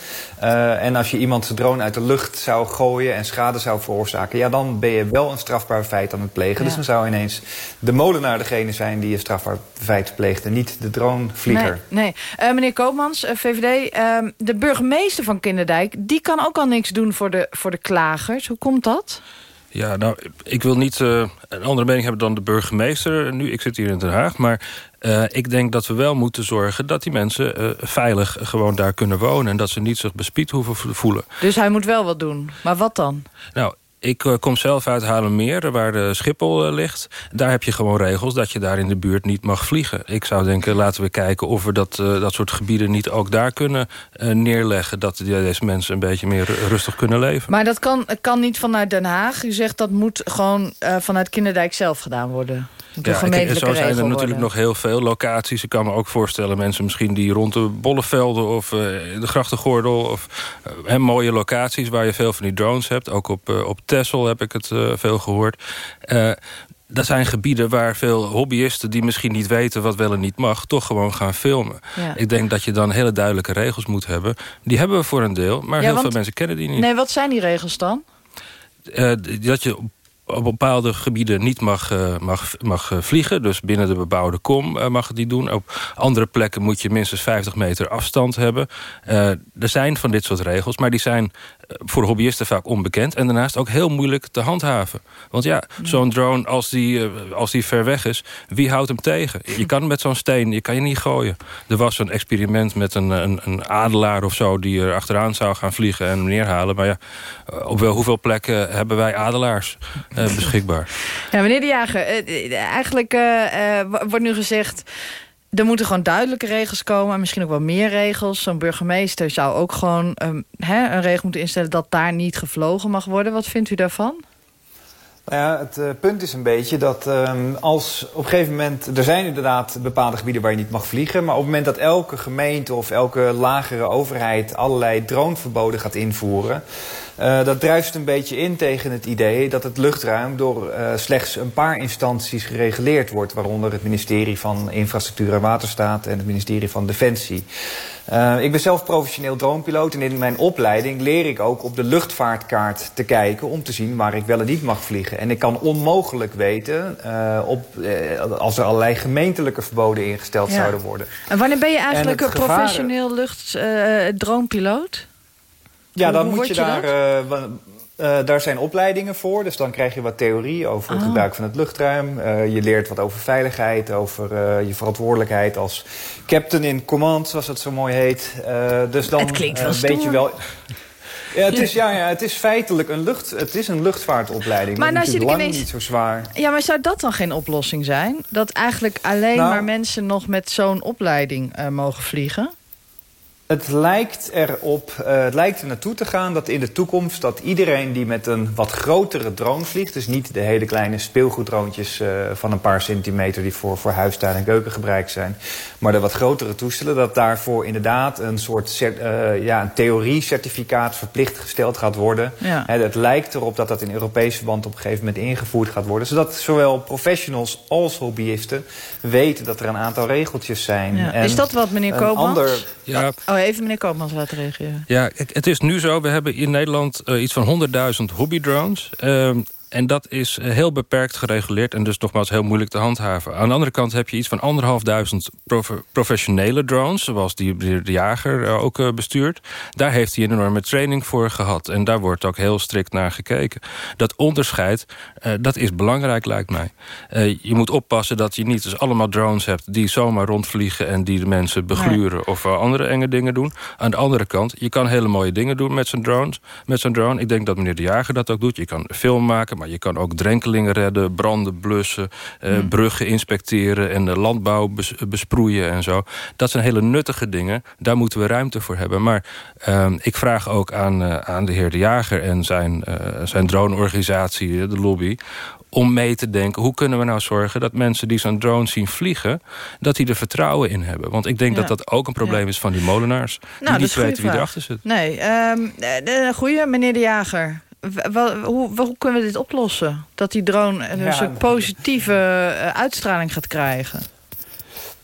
en als je iemand zijn drone uit de lucht zou gooien en schade zou veroorzaken... ja, dan ben je wel een strafbaar feit aan het plegen. Ja. Dus dan zou ineens de molenaar degene zijn die een strafbaar feit pleegt... en niet de dronevlieger. Nee, nee. meneer Koopmans, VVD, ehm, de burgemeester van Kinderdijk... die kan ook al niks doen voor de, voor de klagers. Hoe komt dat? Ja, nou, ik wil niet uh, een andere mening hebben dan de burgemeester. Nu, ik zit hier in Den Haag, maar uh, ik denk dat we wel moeten zorgen... dat die mensen uh, veilig gewoon daar kunnen wonen... en dat ze niet zich bespied hoeven voelen. Dus hij moet wel wat doen. Maar wat dan? Nou, ik uh, kom zelf uit Haarlemmeer, waar de Schiphol uh, ligt. Daar heb je gewoon regels dat je daar in de buurt niet mag vliegen. Ik zou denken, laten we kijken of we dat, uh, dat soort gebieden niet ook daar kunnen neerleggen. Dat deze mensen een beetje meer rustig kunnen leven. Maar dat kan, kan niet vanuit Den Haag. U zegt dat moet gewoon vanuit Kinderdijk zelf gedaan worden. Ja, ik, zo zijn er natuurlijk nog heel veel locaties. Ik kan me ook voorstellen mensen misschien die rond de Bollevelden... of uh, de Grachtengordel, of uh, mooie locaties waar je veel van die drones hebt. Ook op, uh, op Texel heb ik het veel gehoord dat zijn gebieden waar veel hobbyisten... die misschien niet weten wat wel en niet mag... toch gewoon gaan filmen. Ja. Ik denk dat je dan hele duidelijke regels moet hebben. Die hebben we voor een deel, maar Ja, heel want- veel mensen kennen die niet. Nee, wat zijn die regels dan? Eh, dat je op- bepaalde gebieden niet mag, eh, mag, mag eh, vliegen. Dus binnen de bebouwde kom eh, mag het niet doen. Op andere plekken moet je minstens 50 meter afstand hebben. Er zijn van dit soort regels, maar die zijn voor hobbyisten vaak onbekend. En daarnaast ook heel moeilijk te handhaven. Want ja, zo'n drone, als die, eh, als die ver weg is, wie houdt hem tegen? Je kan met zo'n steen, je kan je niet gooien. Er was een experiment met een, een, een adelaar of zo... die er achteraan zou gaan vliegen en hem neerhalen. Maar ja, eh, op wel hoeveel plekken hebben wij adelaars eh, beschikbaar? Ja, meneer De Jager, eh, eigenlijk wordt nu gezegd... er moeten gewoon duidelijke regels komen... en misschien ook wel meer regels. Zo'n burgemeester zou ook gewoon ehm, een regel moeten instellen... dat daar niet gevlogen mag worden. Wat vindt u daarvan? Nou ja, het eh, punt is een beetje dat ehm, als op een gegeven moment... Er zijn inderdaad bepaalde gebieden waar je niet mag vliegen... maar op het moment dat elke gemeente of elke lagere overheid... allerlei droneverboden gaat invoeren... eh, dat drijft een beetje in tegen het idee dat het luchtruim... door eh, slechts een paar instanties gereguleerd wordt... waaronder het ministerie van Infrastructuur en Waterstaat... en het ministerie van Defensie. Eh, ik ben zelf professioneel dronepiloot en in mijn opleiding leer ik ook op de luchtvaartkaart te kijken om te zien waar ik wel en niet mag vliegen. En ik kan onmogelijk weten op, als er allerlei gemeentelijke verboden ingesteld Ja. zouden worden. En wanneer ben je eigenlijk En een gevaar- professioneel lucht, dronepiloot? Ja, dan hoe moet je, je daar. eh, eh, daar zijn opleidingen voor, dus dan krijg je wat theorie over het Oh. gebruik van het luchtruim. Eh, je leert wat over veiligheid, over je verantwoordelijkheid als captain in command, zoals het zo mooi heet. Dus dan Het klinkt wel weet je wel. Ja, het is, ja, ja, het is feitelijk een, lucht, het is een luchtvaartopleiding. Maar nou is zit ik ineens- niet zo zwaar. Ja, maar zou dat dan geen oplossing zijn? Dat eigenlijk alleen Nou- maar mensen nog met zo'n opleiding mogen vliegen? Het lijkt erop, eh het lijkt er naartoe te gaan dat in de toekomst dat iedereen die met een wat grotere drone vliegt, dus niet de hele kleine speelgoeddroontjes eh, van een paar centimeter die voor, voor huistuin en keuken gebruikt zijn, maar de wat grotere toestellen, dat daarvoor inderdaad een soort eh, ja, een theorie-certificaat verplicht gesteld gaat worden. Ja. Het lijkt erop dat dat in Europees verband op een gegeven moment ingevoerd gaat worden, zodat zowel professionals als hobbyisten weten dat er een aantal regeltjes zijn. Ja. En Is dat wat, meneer een Koopmans? ander- Ja, Oh, even meneer Koopmans laten reageren. Ja, het is nu zo. We hebben in Nederland eh, iets van 100.000 hobbydrones. Ehm en dat is eh, heel beperkt gereguleerd en dus nogmaals heel moeilijk te handhaven. Aan de andere kant heb je iets van anderhalfduizend profe- professionele drones... zoals die de, de jager eh, ook eh, bestuurt. Daar heeft hij een enorme training voor gehad. En daar wordt ook heel strikt naar gekeken. Dat onderscheid, dat is belangrijk lijkt mij. Je moet oppassen dat je niet dus allemaal drones hebt... die zomaar rondvliegen en die de mensen begluren... of andere enge dingen doen. Aan de andere kant, je kan hele mooie dingen doen met zo'n drones. Met zo'n drone. Ik denk dat meneer De Jager dat ook doet. Je kan film maken, maar je kan ook drenkelingen redden... branden blussen, eh, Hmm. bruggen inspecteren... en de landbouw bes- besproeien en zo. Dat zijn hele nuttige dingen. Daar moeten we ruimte voor hebben. Maar ehm, ik vraag ook aan, eh, aan de heer De Jager... en zijn, eh, zijn droneorganisatie, de lobby om mee te denken... hoe kunnen we nou zorgen dat mensen die zo'n drone zien vliegen... dat die er vertrouwen in hebben. Want ik denk Ja. dat dat ook een probleem is van die molenaars... die dat niet weten wie erachter zit. Nee, eh, de goeie, meneer De Jager. Hoe, hoe kunnen we dit oplossen? Dat die drone een Ja, soort positieve eh, uitstraling gaat krijgen.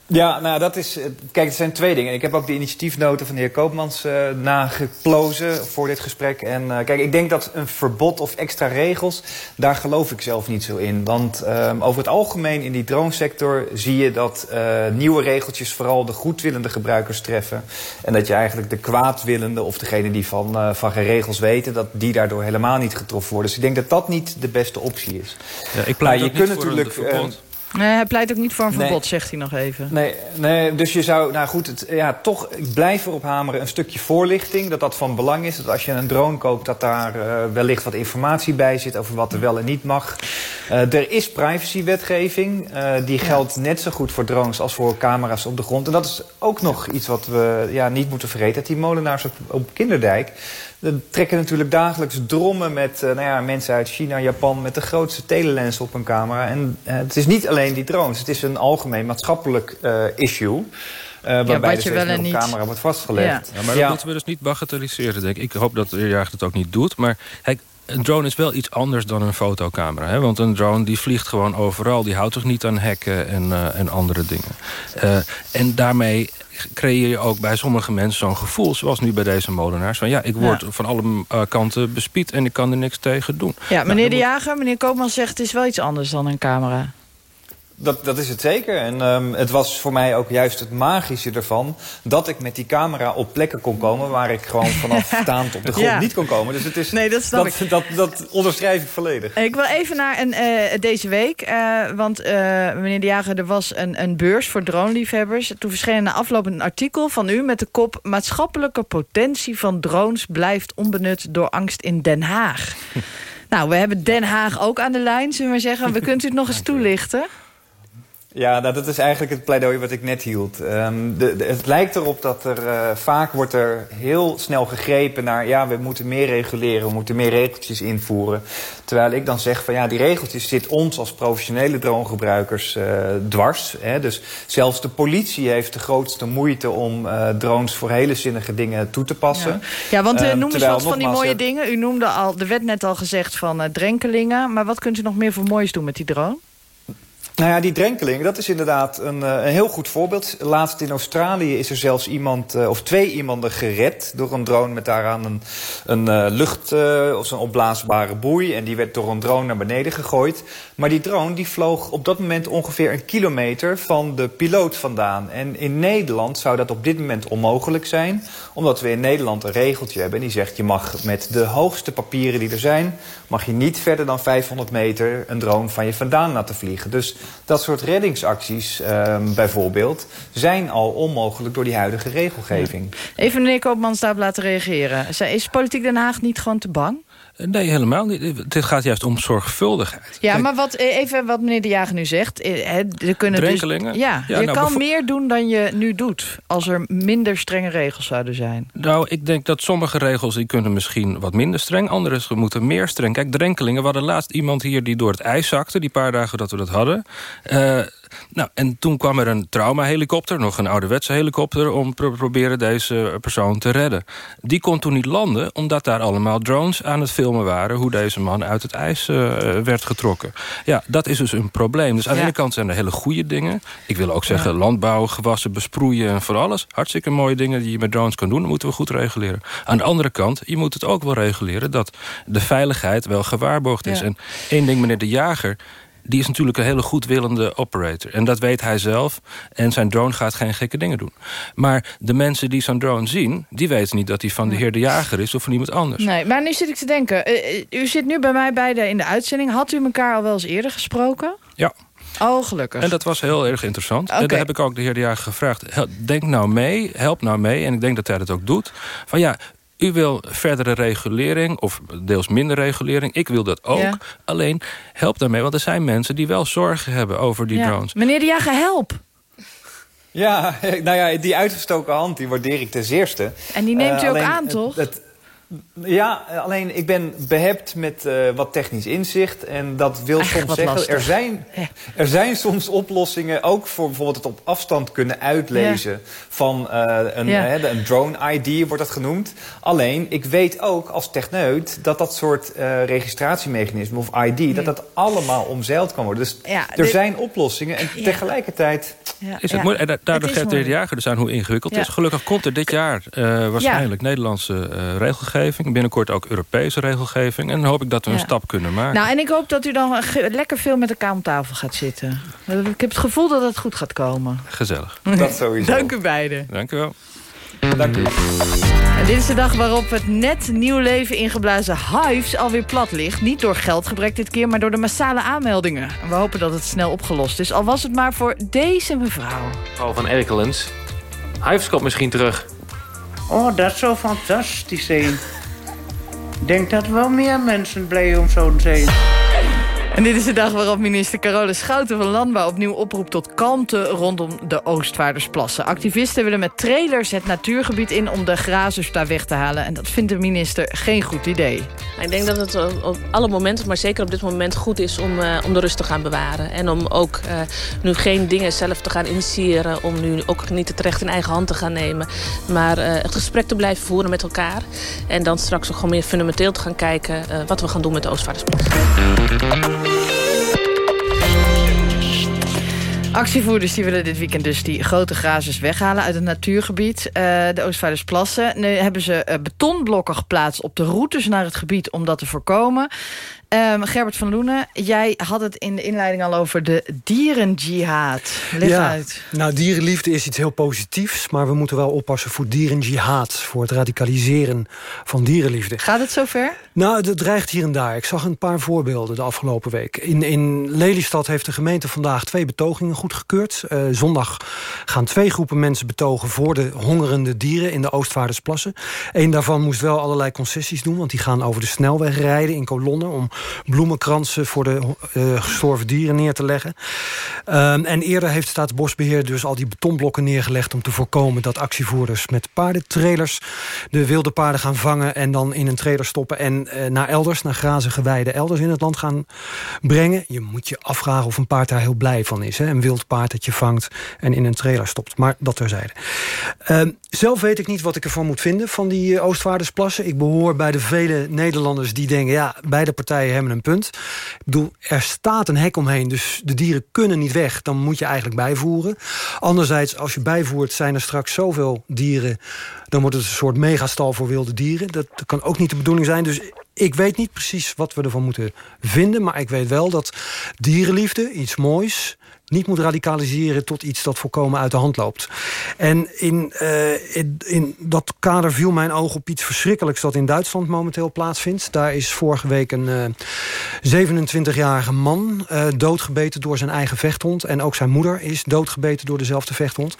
Ja, nou dat is. eh, Kijk, het zijn twee dingen. Ik heb ook de initiatiefnoten van de heer Koopmans eh, nageplozen voor dit gesprek. En eh, kijk, ik denk dat een verbod of extra regels, daar geloof ik zelf niet zo in. Want ehm, over het algemeen in die dronesector zie je dat nieuwe regeltjes vooral de goedwillende gebruikers treffen. En dat je eigenlijk de kwaadwillende of degene die van, van geen regels weten, dat die daardoor helemaal niet getroffen worden. Dus ik denk dat dat niet de beste optie is. Ja, ik pleit ook je kunt een natuurlijk, verbod. Nee, hij pleit ook niet voor een Nee. verbod, zegt hij nog even. Nee, nee, dus je zou, nou goed, het, ja, toch, ik blijf erop hameren een stukje voorlichting. Dat dat van belang is. Dat als je een drone koopt, dat daar eh, wellicht wat informatie bij zit over wat er wel en niet mag. Eh, er is privacywetgeving. eh, die geldt net zo goed voor drones als voor camera's op de grond. En dat is ook nog iets wat we ja, niet moeten vergeten. Dat die molenaars op, op Kinderdijk. Er trekken natuurlijk dagelijks drommen met eh, nou ja, mensen uit China, Japan... met de grootste telelens op hun camera. En eh, het is niet alleen die drones. Het is een algemeen maatschappelijk eh, issue. eh, waarbij steeds wel niet- camera wordt vastgelegd. Ja, maar dat moeten we dus niet bagatelliseren, denk ik. Ik hoop dat de Jager dat ook niet doet. Maar hij, een drone is wel iets anders dan een fotocamera. Hè? Want een drone die vliegt gewoon overal. Die houdt zich niet aan hekken en, uh, en andere dingen. Uh, en daarmee creëer je ook bij sommige mensen zo'n gevoel... zoals nu bij deze molenaars. Van ja, ik word ja. van alle uh, kanten bespied en ik kan er niks tegen doen. Ja, meneer nou, de Jager, meneer Koopman zegt... het is wel iets anders dan een camera. Dat, dat is het zeker. En um, het was voor mij ook juist het magische ervan... dat ik met die camera op plekken kon komen... waar ik gewoon vanaf staand op de grond ja. niet kon komen. Dus het is, nee, dat, dat, dat, dat, onderschrijf ik volledig. Ik wil even naar een, uh, deze week. Uh, want uh, meneer De Jager, er was een, een beurs voor droneliefhebbers. Toen verscheen na afloop een artikel van u met de kop... maatschappelijke potentie van drones blijft onbenut door angst in Den Haag. nou, we hebben Den Haag ook aan de lijn, zullen we maar zeggen. We kunt u het nog eens toelichten? Ja, nou, dat is eigenlijk het pleidooi wat ik net hield. Um, de, de, het lijkt erop dat er uh, vaak wordt er heel snel gegrepen naar... ja, we moeten meer reguleren, we moeten meer regeltjes invoeren. Terwijl ik dan zeg van ja, die regeltjes zitten ons als professionele dronegebruikers uh, dwars. Hè? Dus zelfs de politie heeft de grootste moeite om uh, drones voor hele zinnige dingen toe te passen. Ja, ja want uh, noem eens wat van die mooie dingen. U noemde al, er werd net al gezegd van drenkelingen. Maar wat kunt u nog meer voor moois doen met die drone? Nou ja, die drenkeling, dat is inderdaad een, een heel goed voorbeeld. Laatst in Australië is er zelfs iemand, uh, of twee iemanden gered... door een drone met daaraan een, een uh, lucht- of zo'n opblaasbare boei. En die werd door een drone naar beneden gegooid. Maar die drone die vloog op dat moment ongeveer een kilometer van de piloot vandaan. En in Nederland zou dat op dit moment onmogelijk zijn. Omdat we in Nederland een regeltje hebben. En die zegt, je mag met de hoogste papieren die er zijn... mag je niet verder dan 500 meter een drone van je vandaan laten vliegen. Dus dat soort reddingsacties um, bijvoorbeeld... zijn al onmogelijk door die huidige regelgeving. Even meneer Koopmans daarop laten reageren. Is Politiek Den Haag niet gewoon te bang? Nee, helemaal niet. Dit gaat juist om zorgvuldigheid. Ja, Kijk, maar wat, even wat meneer De Jager nu zegt. Er kunnen Drenkelingen? Dus, ja, ja, je nou, kan meer doen dan je nu doet. Als er minder strenge regels zouden zijn. Nou, ik denk dat sommige regels die kunnen misschien wat minder streng. Andere moeten meer streng. Kijk, drenkelingen. We hadden laatst iemand hier die door het ijs zakte. Die paar dagen dat we dat hadden. Uh, nou, en toen kwam er een traumahelikopter, nog een ouderwetse helikopter... om te pro proberen deze persoon te redden. Die kon toen niet landen, omdat daar allemaal drones aan het filmen waren... hoe deze man uit het ijs uh, werd getrokken. Ja, dat is dus een probleem. Dus aan de ja. ene kant zijn er hele goede dingen. Ik wil ook zeggen, ja. landbouw, gewassen, besproeien en voor alles. Hartstikke mooie dingen die je met drones kan doen. Dat moeten we goed reguleren. Aan de andere kant, je moet het ook wel reguleren... dat de veiligheid wel gewaarborgd is. Ja. En één ding, meneer De Jager die is natuurlijk een hele goedwillende operator. En dat weet hij zelf. En zijn drone gaat geen gekke dingen doen. Maar de mensen die zo'n drone zien... die weten niet dat hij van de heer De Jager is of van iemand anders. Nee, maar nu zit ik te denken. Uh, u zit nu bij mij beide in de uitzending. Had u elkaar al wel eens eerder gesproken? Ja. Oh, gelukkig. En dat was heel erg interessant. Okay. En daar heb ik ook de heer De Jager gevraagd. Denk nou mee, help nou mee. En ik denk dat hij dat ook doet. Van ja, u wil verdere regulering, of deels minder regulering. Ik wil dat ook. Ja. Alleen, help daarmee, want er zijn mensen die wel zorgen hebben over die ja. drones. Meneer de Jager, help! Ja, nou ja, die uitgestoken hand, die waardeer ik ten zeerste. En die neemt u uh, ook aan, toch? Het, ja, alleen ik ben behept met uh, wat technisch inzicht. En dat wil Echt, soms zeggen, er zijn, er zijn soms oplossingen... ook voor bijvoorbeeld het op afstand kunnen uitlezen... Ja. van uh, een, ja. een drone-ID, wordt dat genoemd. Alleen, ik weet ook als techneut... dat dat soort uh, registratiemechanismen of ID... dat dat allemaal omzeild kan worden. Dus er dit... zijn oplossingen en tegelijkertijd... Is het mooi, en daardoor geeft de jager dus aan hoe ingewikkeld het is. Gelukkig komt er dit jaar waarschijnlijk Nederlandse regelgeving. Binnenkort ook Europese regelgeving. En dan hoop ik dat we een stap kunnen maken. Nou, en ik hoop dat u dan lekker veel met elkaar om tafel gaat zitten. Ik heb het gevoel dat het goed gaat komen. Gezellig. Dat sowieso. Dank u beiden. Dank u wel. Dank u. En dit is de dag waarop het net nieuw leven ingeblazen Hives alweer plat ligt. Niet door geldgebrek dit keer, maar door de massale aanmeldingen. En we hopen dat het snel opgelost is. Al was het maar voor deze mevrouw. Paul van Erkelens. Hives komt misschien terug. Oh, dat zou fantastisch zijn. Ik denk dat wel meer mensen blij om zo'n zijn. En dit is de dag waarop minister Carole Schouten van Landbouw... opnieuw oproept tot kalmte rondom de Oostvaardersplassen. Activisten willen met trailers het natuurgebied in... om de grazers daar weg te halen. En dat vindt de minister geen goed idee. Ik denk dat het op alle momenten, maar zeker op dit moment... goed is om, uh, om de rust te gaan bewaren. En om ook uh, nu geen dingen zelf te gaan initiëren... om nu ook niet het recht in eigen hand te gaan nemen. Maar uh, het gesprek te blijven voeren met elkaar. En dan straks ook gewoon meer fundamenteel te gaan kijken... wat we gaan doen met de Oostvaardersplassen. Actievoerders die willen dit weekend dus die grote grazers weghalen uit het natuurgebied. Uh, de Oostvaardersplassen. Nu hebben ze uh, betonblokken geplaatst op de routes naar het gebied om dat te voorkomen. Um, Gerbert van Loenen, jij had het in de inleiding al over de dierenjihad. Leg ja, uit. Nou, dierenliefde is iets heel positiefs... maar we moeten wel oppassen voor dierenjihad. Voor het radicaliseren van dierenliefde. Gaat het zover? Nou, het dreigt hier en daar. Ik zag een paar voorbeelden de afgelopen week. In, in Lelystad heeft de gemeente vandaag twee betogingen goedgekeurd. Uh, zondag gaan twee groepen mensen betogen... voor de hongerende dieren in de Oostvaardersplassen. Eén daarvan moest wel allerlei concessies doen... want die gaan over de snelweg rijden in kolonnen... om bloemenkransen voor de uh, gestorven dieren neer te leggen. Um, en eerder heeft Staatsbosbeheer dus al die betonblokken neergelegd... om te voorkomen dat actievoerders met paardentrailers... de wilde paarden gaan vangen en dan in een trailer stoppen... en uh, naar elders, naar grazige weiden elders in het land gaan brengen. Je moet je afvragen of een paard daar heel blij van is. Hè? Een wild paard dat je vangt en in een trailer stopt. Maar dat terzijde. Uh, zelf weet ik niet wat ik ervan moet vinden van die uh, Oostvaardersplassen. Ik behoor bij de vele Nederlanders die denken... ja, beide partijen hebben een punt. Ik bedoel, er staat een hek omheen, dus de dieren kunnen niet weg. Dan moet je eigenlijk bijvoeren. Anderzijds, als je bijvoert, zijn er straks zoveel dieren... dan wordt het een soort megastal voor wilde dieren. Dat, dat kan ook niet de bedoeling zijn. Dus ik weet niet precies wat we ervan moeten vinden... maar ik weet wel dat dierenliefde, iets moois niet moet radicaliseren tot iets dat volkomen uit de hand loopt. En in, uh, in, in, dat kader viel mijn oog op iets verschrikkelijks... dat in Duitsland momenteel plaatsvindt. Daar is vorige week een uh, 27-jarige man uh, doodgebeten door zijn eigen vechthond. En ook zijn moeder is doodgebeten door dezelfde vechthond.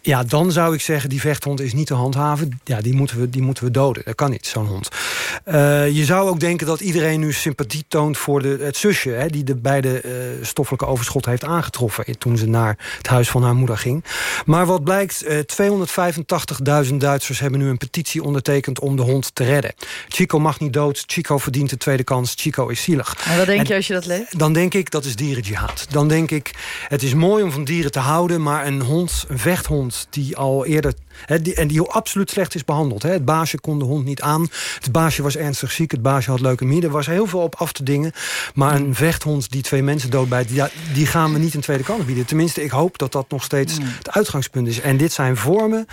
ja, dan zou ik zeggen, die vechthond is niet te handhaven. Ja, die moeten we, die moeten we doden. Dat kan niet, zo'n hond. je zou ook denken dat iedereen nu sympathie toont voor de, het zusje... Hè, die de beide stoffelijke overschot heeft aangetroffen... toen ze naar het huis van haar moeder ging. Maar wat blijkt, eh, 285.000 Duitsers hebben nu een petitie ondertekend... om de hond te redden. Chico mag niet dood, Chico verdient de tweede kans, Chico is zielig. En wat denk en je als je dat leest? Dan denk ik, dat is dierenjihad. Dan denk ik, het is mooi om van dieren te houden... maar een hond, een vechthond, die al eerder... He, die, en die absoluut slecht is behandeld. He. Het baasje kon de hond niet aan. Het baasje was ernstig ziek. Het baasje had leukemie. Er was heel veel op af te dingen. Maar een vechthond die twee mensen doodbijt... die, die gaan we niet een tweede kans bieden. Tenminste, ik hoop dat dat nog steeds mm. het uitgangspunt is. En dit zijn vormen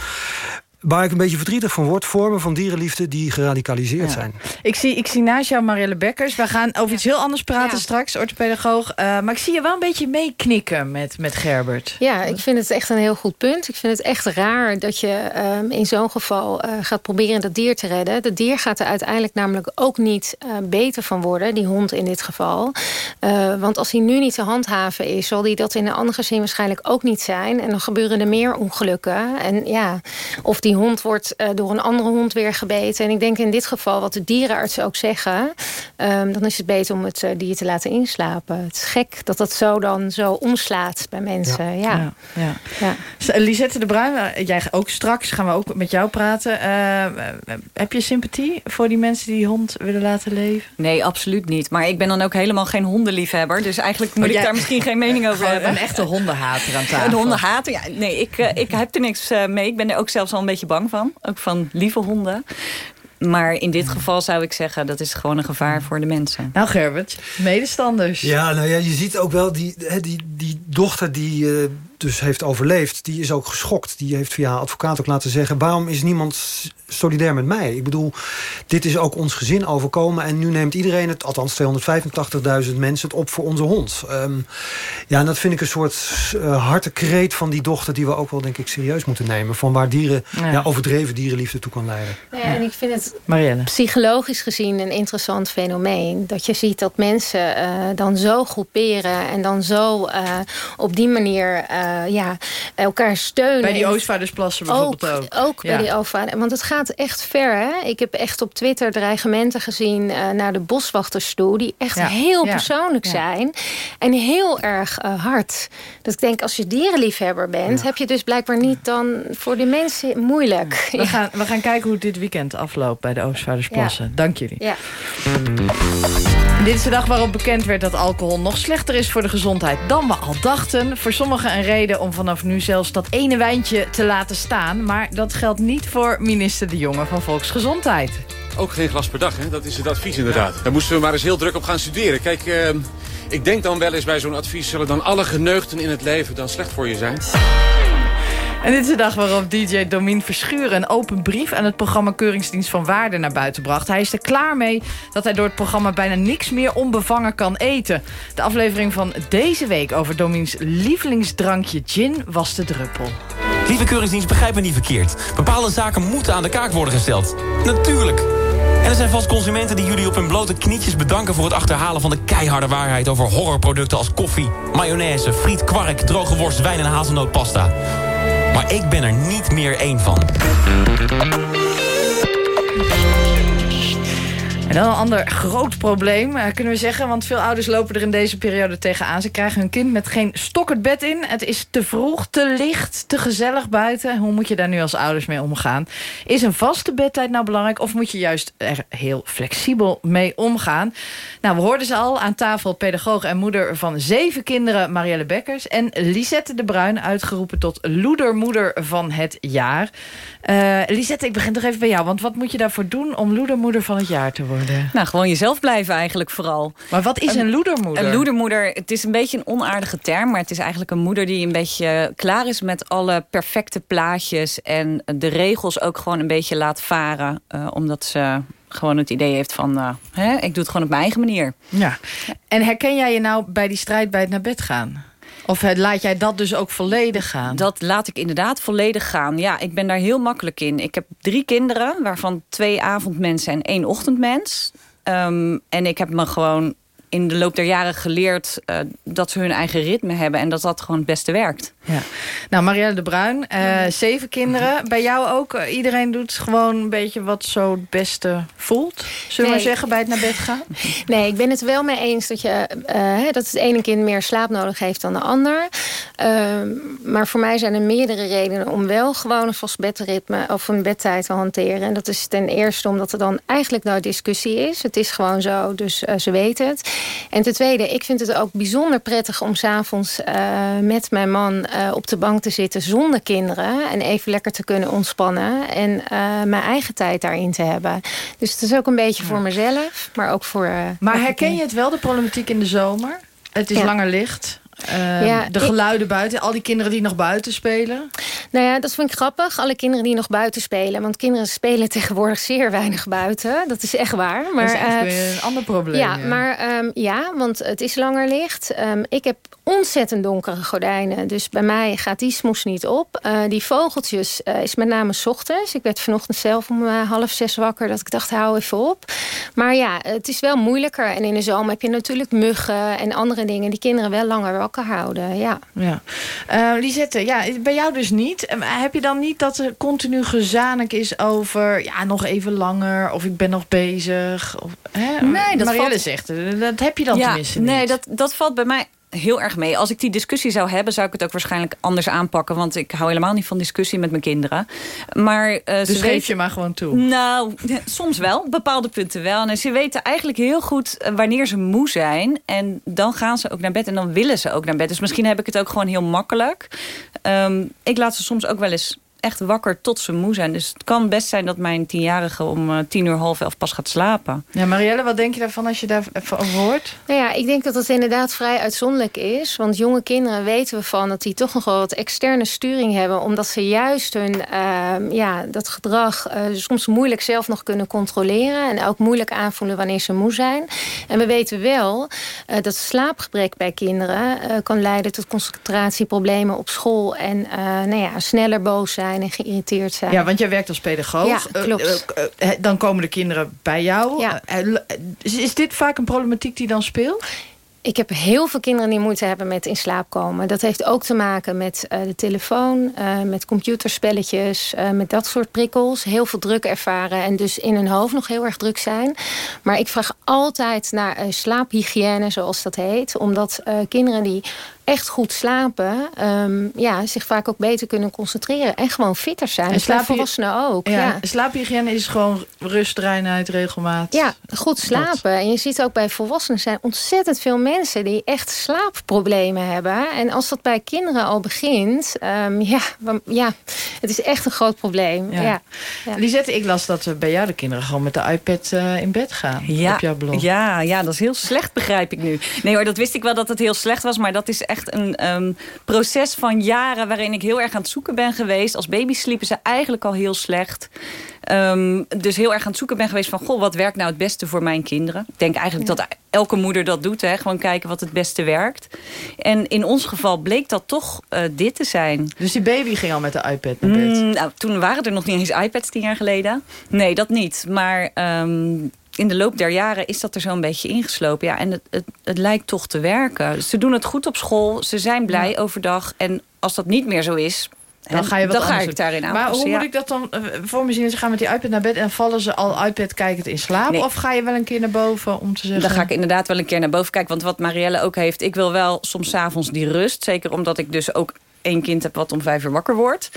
waar ik een beetje verdrietig van word... vormen van dierenliefde die geradicaliseerd ja. zijn. Ik zie, ik zie naast jou Marielle Bekkers. We gaan over iets heel anders praten ja. straks, orthopedagoog. Uh, maar ik zie je wel een beetje meeknikken met, met Gerbert. Ja, ik vind het echt een heel goed punt. Ik vind het echt raar dat je um, in zo'n geval uh, gaat proberen dat dier te redden. Dat dier gaat er uiteindelijk namelijk ook niet uh, beter van worden. Die hond in dit geval. want als hij nu niet te handhaven is... zal hij dat in een andere zin waarschijnlijk ook niet zijn. En dan gebeuren er meer ongelukken. En ja, of die hond wordt uh, door een andere hond weer gebeten. En ik denk in dit geval, wat de dierenartsen ook zeggen... Um, dan is het beter om het uh, dier te laten inslapen. Het is gek dat dat zo dan zo omslaat bij mensen. Ja. ja. ja, ja. ja. Lisette de Bruin, jij ook straks gaan we ook met jou praten. Uh, heb je sympathie voor die mensen die die hond willen laten leven? Nee, absoluut niet. Maar ik ben dan ook helemaal geen hondenliefhebber. Dus eigenlijk moet oh, jij... ik daar misschien geen mening over hebben. Een echte hondenhater aan tafel. Een hondenhater, ja. Nee, ik, ik heb er niks mee. Ik ben er ook zelfs al een beetje bang van. Ook van lieve honden. Maar in dit geval zou ik zeggen, dat is gewoon een gevaar voor de mensen. Nou Gerbert, medestanders. Ja, nou ja, je ziet ook wel die, die, die dochter die uh, dus heeft overleefd... die is ook geschokt. Die heeft via advocaat ook laten zeggen... waarom is niemand solidair met mij? Ik bedoel, dit is ook ons gezin overkomen... en nu neemt iedereen het, althans 285.000 mensen... het op voor onze hond. Um, ja, en dat vind ik een soort uh, harte kreet van die dochter... die we ook wel, denk ik, serieus moeten nemen. Van waar dieren, ja. ja overdreven dierenliefde toe kan leiden. Ja, en ik vind het Marielle. psychologisch gezien een interessant fenomeen. Dat je ziet dat mensen uh, dan zo groeperen... en dan zo uh, op die manier... eh, ja, elkaar steunen. Bij die En- Oostvaardersplassen bijvoorbeeld ook. ook bij Ja. die Oostvaarder. Want het gaat echt ver. Hè? Ik heb echt op Twitter dreigementen gezien eh, naar de boswachters toe... die echt Ja. heel Ja. persoonlijk zijn. En heel erg eh, hard. Dat ik denk, als je dierenliefhebber bent... heb je dus blijkbaar niet dan voor de mensen moeilijk. We, gaan, we gaan kijken hoe het dit weekend afloopt bij de Oostvaardersplassen. Dank jullie. Ja. Dit is de dag waarop bekend werd dat alcohol nog slechter is voor de gezondheid dan we al dachten. Voor sommigen een reden om vanaf nu zelfs dat ene wijntje te laten staan. Maar dat geldt niet voor minister De Jonge van Volksgezondheid. Ook geen glas per dag, hè? dat is het advies inderdaad. Daar moesten we maar eens heel druk op gaan studeren. Kijk, eh, ik denk dan wel eens bij zo'n advies... zullen dan alle geneugten in het leven dan slecht voor je zijn? En dit is de dag waarop DJ Domien Verschuren een open brief aan het programma Keuringsdienst van Waarde naar buiten bracht. Hij is er klaar mee dat hij door het programma bijna niks meer onbevangen kan eten. De aflevering van deze week over Domiens lievelingsdrankje gin was de druppel. Lieve Keuringsdienst, begrijp me niet verkeerd. Bepaalde zaken moeten aan de kaak worden gesteld. Natuurlijk. En er zijn vast consumenten die jullie op hun blote knietjes bedanken... voor het achterhalen van de keiharde waarheid over horrorproducten als koffie... mayonaise, friet, kwark, droge worst, wijn en hazelnootpasta. Maar ik ben er niet meer één van. En dan een ander groot probleem, eh, kunnen we zeggen. Want veel ouders lopen er in deze periode tegenaan. Ze krijgen hun kind met geen stok het bed in. Het is te vroeg, te licht, te gezellig buiten. Hoe moet je daar nu als ouders mee omgaan? Is een vaste bedtijd nou belangrijk? Of moet je juist er heel flexibel mee omgaan? Nou, we hoorden ze al aan tafel. Pedagoog en moeder van zeven kinderen, Marielle Bekkers. En Lisette de Bruin, uitgeroepen tot loedermoeder van het jaar. Eh Lisette, ik begin toch even bij jou. Want wat moet je daarvoor doen om loedermoeder van het jaar te worden? Nou, gewoon jezelf blijven eigenlijk vooral. Maar wat is een loedermoeder? Een loedermoeder, het is een beetje een onaardige term... maar het is eigenlijk een moeder die een beetje klaar is... met alle perfecte plaatjes en de regels ook gewoon een beetje laat varen. eh, omdat ze gewoon het idee heeft van... eh, hè, ik doe het gewoon op mijn eigen manier. Ja. En herken jij je nou bij die strijd bij het naar bed gaan? Of eh, laat jij dat dus ook volledig gaan? Dat laat ik inderdaad volledig gaan. Ja, ik ben daar heel makkelijk in. Ik heb drie kinderen, waarvan twee avondmensen en één ochtendmens. Ehm, en ik heb me gewoon in de loop der jaren geleerd... eh, dat ze hun eigen ritme hebben en dat dat gewoon het beste werkt. Ja. Nou, Marielle de Bruin, eh, zeven kinderen. Bij jou ook? Eh, iedereen doet gewoon een beetje wat zo het beste voelt? Zullen we Nee. zeggen bij het naar bed gaan? Nee, ik ben het wel mee eens dat, je, eh, dat het ene kind meer slaap nodig heeft dan de ander. Ehm, maar voor mij zijn er meerdere redenen om wel gewoon een vast bedritme of een bedtijd te hanteren. En dat is ten eerste omdat er dan eigenlijk nooit discussie is. Het is gewoon zo, dus ze weten het. En ten tweede, ik vind het ook bijzonder prettig om s'avonds met mijn man uh, op de bank te zitten zonder kinderen. En even lekker te kunnen ontspannen. En uh, mijn eigen tijd daarin te hebben. Dus het is ook een beetje voor mezelf, maar ook voor... uh, maar herken je het wel, de problematiek in de zomer? Het is Ja. langer licht. Uh, Ja, de ik- geluiden buiten, al die kinderen die nog buiten spelen. Nou ja, dat vind ik grappig. Alle kinderen die nog buiten spelen. Want kinderen spelen tegenwoordig zeer weinig buiten. Dat is echt waar. Maar, dat is echt eh, weer een ander probleem. ja, maar ehm, ja, want het is langer licht. Ehm, ik heb ontzettend donkere gordijnen. Dus bij mij gaat die smoes niet op. Eh, die vogeltjes eh, is met name 's ochtends. Ik werd vanochtend zelf om eh, half zes wakker. Dat ik dacht, hou even op. Maar ja, het is wel moeilijker. En in de zomer heb je natuurlijk muggen en andere dingen... die kinderen wel langer houden. Ja. Ja. Eh, Lisette, ja, bij jou dus niet. Eh, Heb je dan niet dat er continu gezanik is over... ja, nog even langer, of ik ben nog bezig? Of, hè? Nee, dat Marielle valt- zegt, eh, dat heb je dan ja, tenminste niet. Nee, dat, dat valt bij mij heel erg mee. Als ik die discussie zou hebben, zou ik het ook waarschijnlijk anders aanpakken. Want ik hou helemaal niet van discussie met mijn kinderen. Maar, eh, Dus ze geef weten- je maar gewoon toe. Nou, soms wel. Bepaalde punten wel. En ze weten eigenlijk heel goed eh, wanneer ze moe zijn. En dan gaan ze ook naar bed en dan willen ze ook naar bed. Dus misschien heb ik het ook gewoon heel makkelijk. Ehm, ik laat ze soms ook wel eens echt wakker tot ze moe zijn. Dus het kan best zijn dat mijn tienjarige om eh, tien uur half elf pas gaat slapen. Ja, Marielle, wat denk je daarvan als je daarvan hoort? Nou ja, ik denk dat het inderdaad vrij uitzonderlijk is. Want jonge kinderen weten we van dat die toch nog wel wat externe sturing hebben. Omdat ze juist hun ehm, ja, dat gedrag eh, soms moeilijk zelf nog kunnen controleren. En ook moeilijk aanvoelen wanneer ze moe zijn. En we weten wel eh, dat slaapgebrek bij kinderen eh, kan leiden tot concentratieproblemen op school. En eh, nou ja, sneller boos zijn en geïrriteerd zijn. Ja, want jij werkt als pedagoog. Ja, Eh, klopt. eh, eh, dan komen de kinderen bij jou. Ja. Is, is dit vaak een problematiek die dan speelt? ik heb heel veel kinderen die moeite hebben met in slaap komen. Dat heeft ook te maken met uh, de telefoon, uh, met computerspelletjes, uh, met dat soort prikkels. Heel veel druk ervaren en dus in hun hoofd nog heel erg druk zijn. Maar ik vraag altijd naar slaaphygiëne, zoals dat heet. Omdat kinderen die echt goed slapen, um, ja, zich vaak ook beter kunnen concentreren en gewoon fitter zijn. En slaap volwassenen ook. Ja, ja. Slaaphygiëne is gewoon rust, reinheid, regelmaat. Ja, goed slapen. En je ziet ook bij volwassenen zijn ontzettend veel mensen die echt slaapproblemen hebben. En als dat bij kinderen al begint, um, ja, ja, het is echt een groot probleem. Ja. Ja. ja. Lisette, ik las dat bij jou de kinderen gewoon met de iPad uh, in bed gaan. Ja. Op jouw blog. Ja, ja, dat is heel slecht, begrijp ik nu. Nee hoor, dat wist ik wel dat het heel slecht was, maar dat is echt echt een um, proces van jaren... waarin ik heel erg aan het zoeken ben geweest. Als baby's sliepen ze eigenlijk al heel slecht. Um, dus heel erg aan het zoeken ben geweest van... goh, wat werkt nou het beste voor mijn kinderen? Ik denk eigenlijk dat elke moeder dat doet. Hè? Gewoon kijken wat het beste werkt. En in ons geval bleek dat toch uh, dit te zijn. Dus die baby ging al met de iPad naar bed? Mm, nou, toen waren er nog niet eens iPads tien jaar geleden. Nee, dat niet. Maar... Um, in de loop der jaren is dat er zo'n beetje ingeslopen. Ja, en het, het, het, lijkt toch te werken. Ze doen het goed op school. Ze zijn blij ja. overdag. En als dat niet meer zo is... Dan ga, je wat dan ga ik daarin aan. Maar hoe ja. moet ik dat dan voor me zien? Ze gaan met die iPad naar bed en vallen ze al iPad kijkend in slaap? Nee. Of ga je wel een keer naar boven om te zeggen... Dan ga ik inderdaad wel een keer naar boven kijken. Want wat Marielle ook heeft... Ik wil wel soms avonds die rust. Zeker omdat ik dus ook één kind heb wat om vijf uur wakker wordt.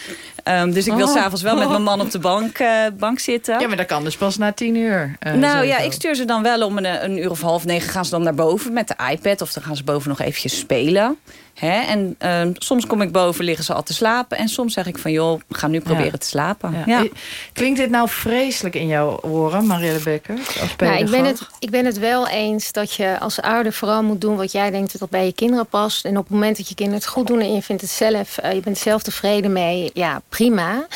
Um, dus ik wil oh. s'avonds wel met mijn man op de bank, uh, bank zitten. Ja, maar dat kan dus pas na tien uur. Uh, nou ja, ik stuur ze dan wel om een, een, uur of half negen gaan ze dan naar boven met de iPad. Of dan gaan ze boven nog eventjes spelen. Hè? En uh, soms kom ik boven, liggen ze al te slapen. En soms zeg ik van, joh, we gaan nu proberen ja. te slapen. Ja. Ja. Klinkt dit nou vreselijk in jouw oren, Marielle Becker? Nou, ik, ben het, ik ben het wel eens dat je als ouder vooral moet doen... wat jij denkt dat bij je kinderen past. En op het moment dat je kinderen het goed doen en je vindt het zelf... Uh, je bent zelf tevreden mee, ja, prima.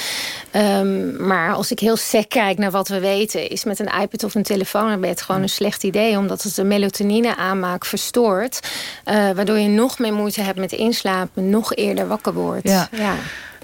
Um, maar als ik heel sec kijk naar wat we weten... is met een iPad of een telefoon naar bed gewoon een slecht idee... omdat het de melatonine aanmaak verstoort. Uh, waardoor je nog meer moeite hebt met inslapen... nog eerder wakker wordt. Ja. ja.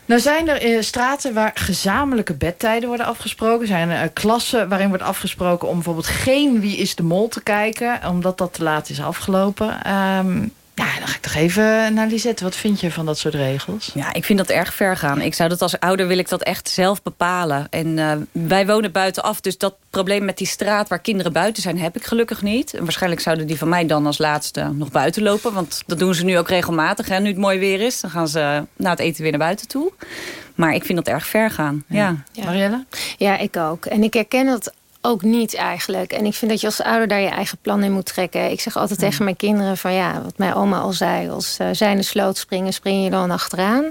Nou zijn er uh, straten waar gezamenlijke bedtijden worden afgesproken. Er zijn uh, klassen waarin wordt afgesproken om bijvoorbeeld geen Wie is de Mol te kijken. Omdat dat te laat is afgelopen. Um, ja, dan ga ik toch even naar Lisette. Wat vind je van dat soort regels? Ja, ik vind dat erg ver gaan. Ik zou dat als ouder wil ik dat echt zelf bepalen. En uh, wij wonen buitenaf, dus dat probleem met die straat waar kinderen buiten zijn, heb ik gelukkig niet. En waarschijnlijk zouden die van mij dan als laatste nog buiten lopen. Want dat doen ze nu ook regelmatig. Hè. Nu het mooi weer is, dan gaan ze na het eten weer naar buiten toe. Maar ik vind dat erg ver gaan. Ja. ja. Marielle? Ja, ik ook. En ik herken dat ook niet eigenlijk. En ik vind dat je als ouder daar je eigen plan in moet trekken. Ik zeg altijd tegen mijn kinderen van ja, wat mijn oma al zei... als uh, zij in de sloot springen, spring je dan achteraan.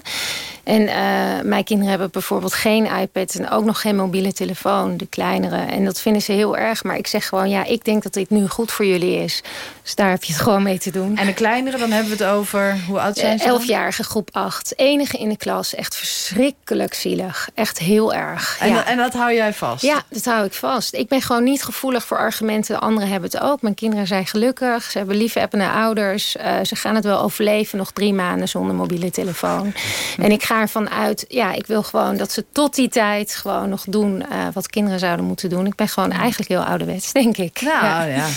En uh, mijn kinderen hebben bijvoorbeeld geen iPad... en ook nog geen mobiele telefoon, de kleinere. En dat vinden ze heel erg. Maar ik zeg gewoon, ja, ik denk dat dit nu goed voor jullie is. Dus daar heb je het gewoon mee te doen. En de kleinere, dan hebben we het over... hoe oud zijn ze uh, Elfjarige groep 8. Enige in de klas. Echt verschrikkelijk zielig. Echt heel erg. En, ja. en dat hou jij vast? Ja, dat hou ik vast. Ik ben gewoon niet gevoelig voor argumenten. Anderen hebben het ook. Mijn kinderen zijn gelukkig. Ze hebben lieve appen naar ouders. Uh, ze gaan het wel overleven. Nog drie maanden zonder mobiele telefoon. En ik ga ervan uit... Ja, ik wil gewoon dat ze tot die tijd gewoon nog doen... Uh, wat kinderen zouden moeten doen. Ik ben gewoon eigenlijk heel ouderwets, denk ik. Nou, ja. ja.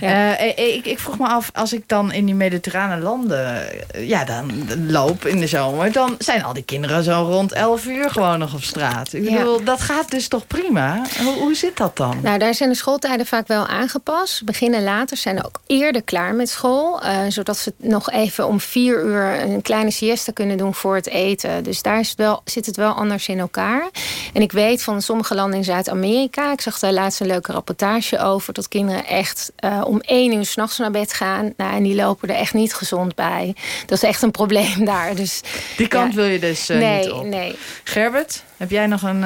ja. Uh, ik, ik vroeg me af, als ik dan in die mediterrane landen... ja, dan loop in de zomer... dan zijn al die kinderen zo rond 11 uur gewoon nog op straat. Ik bedoel, ja. dat gaat dus toch prima? Hoe, hoe zit dat dan? Nou, daar zijn de schooltijden vaak wel aangepast. Beginnen later zijn ook eerder klaar met school. Uh, zodat ze nog even om vier uur een kleine siesta kunnen doen voor het eten. Dus daar is het wel, zit het wel anders in elkaar. En ik weet van sommige landen in Zuid-Amerika... ik zag daar laatst een leuke rapportage over... dat kinderen echt uh, om één uur s'nachts naar bed gaan. Nou, en die lopen er echt niet gezond bij. Dat is echt een probleem daar. Dus, die kant ja. wil je dus uh, nee, niet op? Nee, Gerbert, heb jij nog een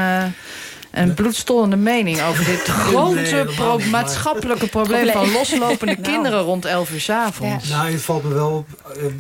een bloedstollende mening over dit grote pro maatschappelijke probleem van loslopende nou. kinderen rond 11 uur s avonds. Ja. Nou, het valt me wel op.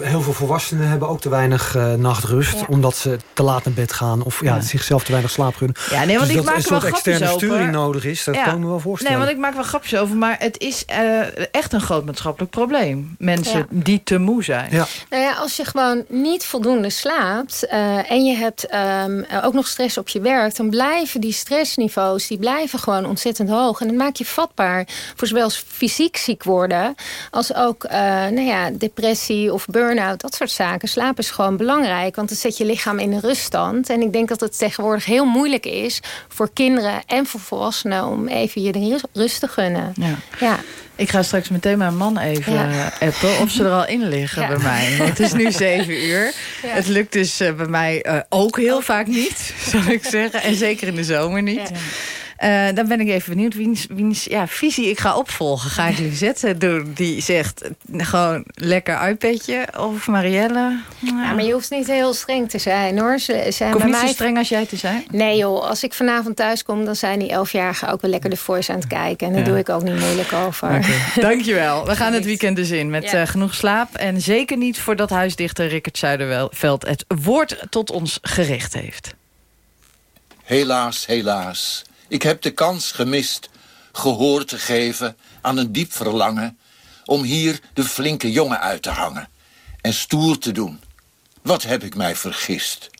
Heel veel volwassenen hebben ook te weinig uh, nachtrust. Ja. Omdat ze te laat naar bed gaan. Of ja, ja. zichzelf te weinig slaap gunnen. Ja, nee, want dus ik maak er wel grapjes externe over. sturing nodig is. Dat kan ik me wel voorstellen. Nee, want ik maak wel grapjes over. Maar het is uh, echt een groot maatschappelijk probleem. Mensen die te moe zijn. Ja. Nou ja, als je gewoon niet voldoende slaapt. Uh, en je hebt um, ook nog stress op je werk. Dan blijven die stress stressniveaus die blijven gewoon ontzettend hoog. En dat maakt je vatbaar voor zowel fysiek ziek worden... als ook uh, nou ja, depressie of burn-out, dat soort zaken. Slaap is gewoon belangrijk, want het zet je lichaam in een ruststand. En ik denk dat het tegenwoordig heel moeilijk is... voor kinderen en voor volwassenen om even je de rust te gunnen. Ja. ja. Ik ga straks meteen mijn man even ja. appen of ze er al in liggen ja. bij mij. Want het is nu zeven uur. Het lukt dus uh, bij mij uh, ook heel vaak niet, zou ik zeggen. En zeker in de zomer niet. Uh, dan ben ik even benieuwd wiens, wiens ja, visie ik ga opvolgen. Ga ik Lisette doen die zegt gewoon lekker iPadje? Of Marielle? Ja, maar je hoeft niet heel streng te zijn hoor. Ze zijn ik bij niet mij... zo streng als jij te zijn? Nee joh, als ik vanavond thuis kom... dan zijn die elfjarigen ook wel lekker de voice aan het kijken. En daar ja. doe ik ook niet moeilijk over. Okay. Dankjewel. We gaan het weekend dus in met ja. uh, genoeg slaap. En zeker niet voordat huisdichter Rickert Zuiderveld... het woord tot ons gericht heeft. Helaas, helaas. Ik heb de kans gemist gehoor te geven aan een diep verlangen... om hier de flinke jongen uit te hangen en stoer te doen. Wat heb ik mij vergist.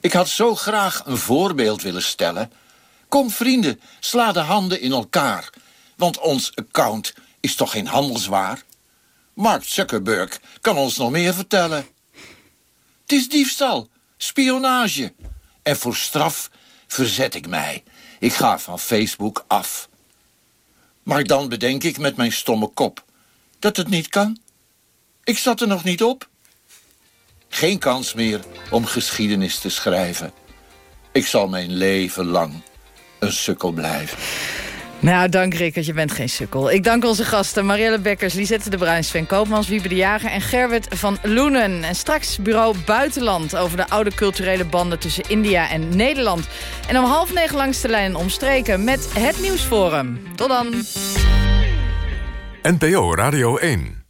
Ik had zo graag een voorbeeld willen stellen. Kom vrienden, sla de handen in elkaar... want ons account is toch geen handelswaar? Mark Zuckerberg kan ons nog meer vertellen. Het is diefstal, spionage. En voor straf verzet ik mij... Ik ga van Facebook af. Maar dan bedenk ik met mijn stomme kop dat het niet kan. Ik zat er nog niet op. Geen kans meer om geschiedenis te schrijven. Ik zal mijn leven lang een sukkel blijven. Nou, dank Rickert, je bent geen sukkel. Ik dank onze gasten Marielle Bekkers, Lisette de Bruin, Sven Koopmans, Wiebe de Jager en Gerwit van Loenen. En straks bureau Buitenland over de oude culturele banden tussen India en Nederland. En om half negen langs de lijn omstreken met het Nieuwsforum. Tot dan. NPO Radio 1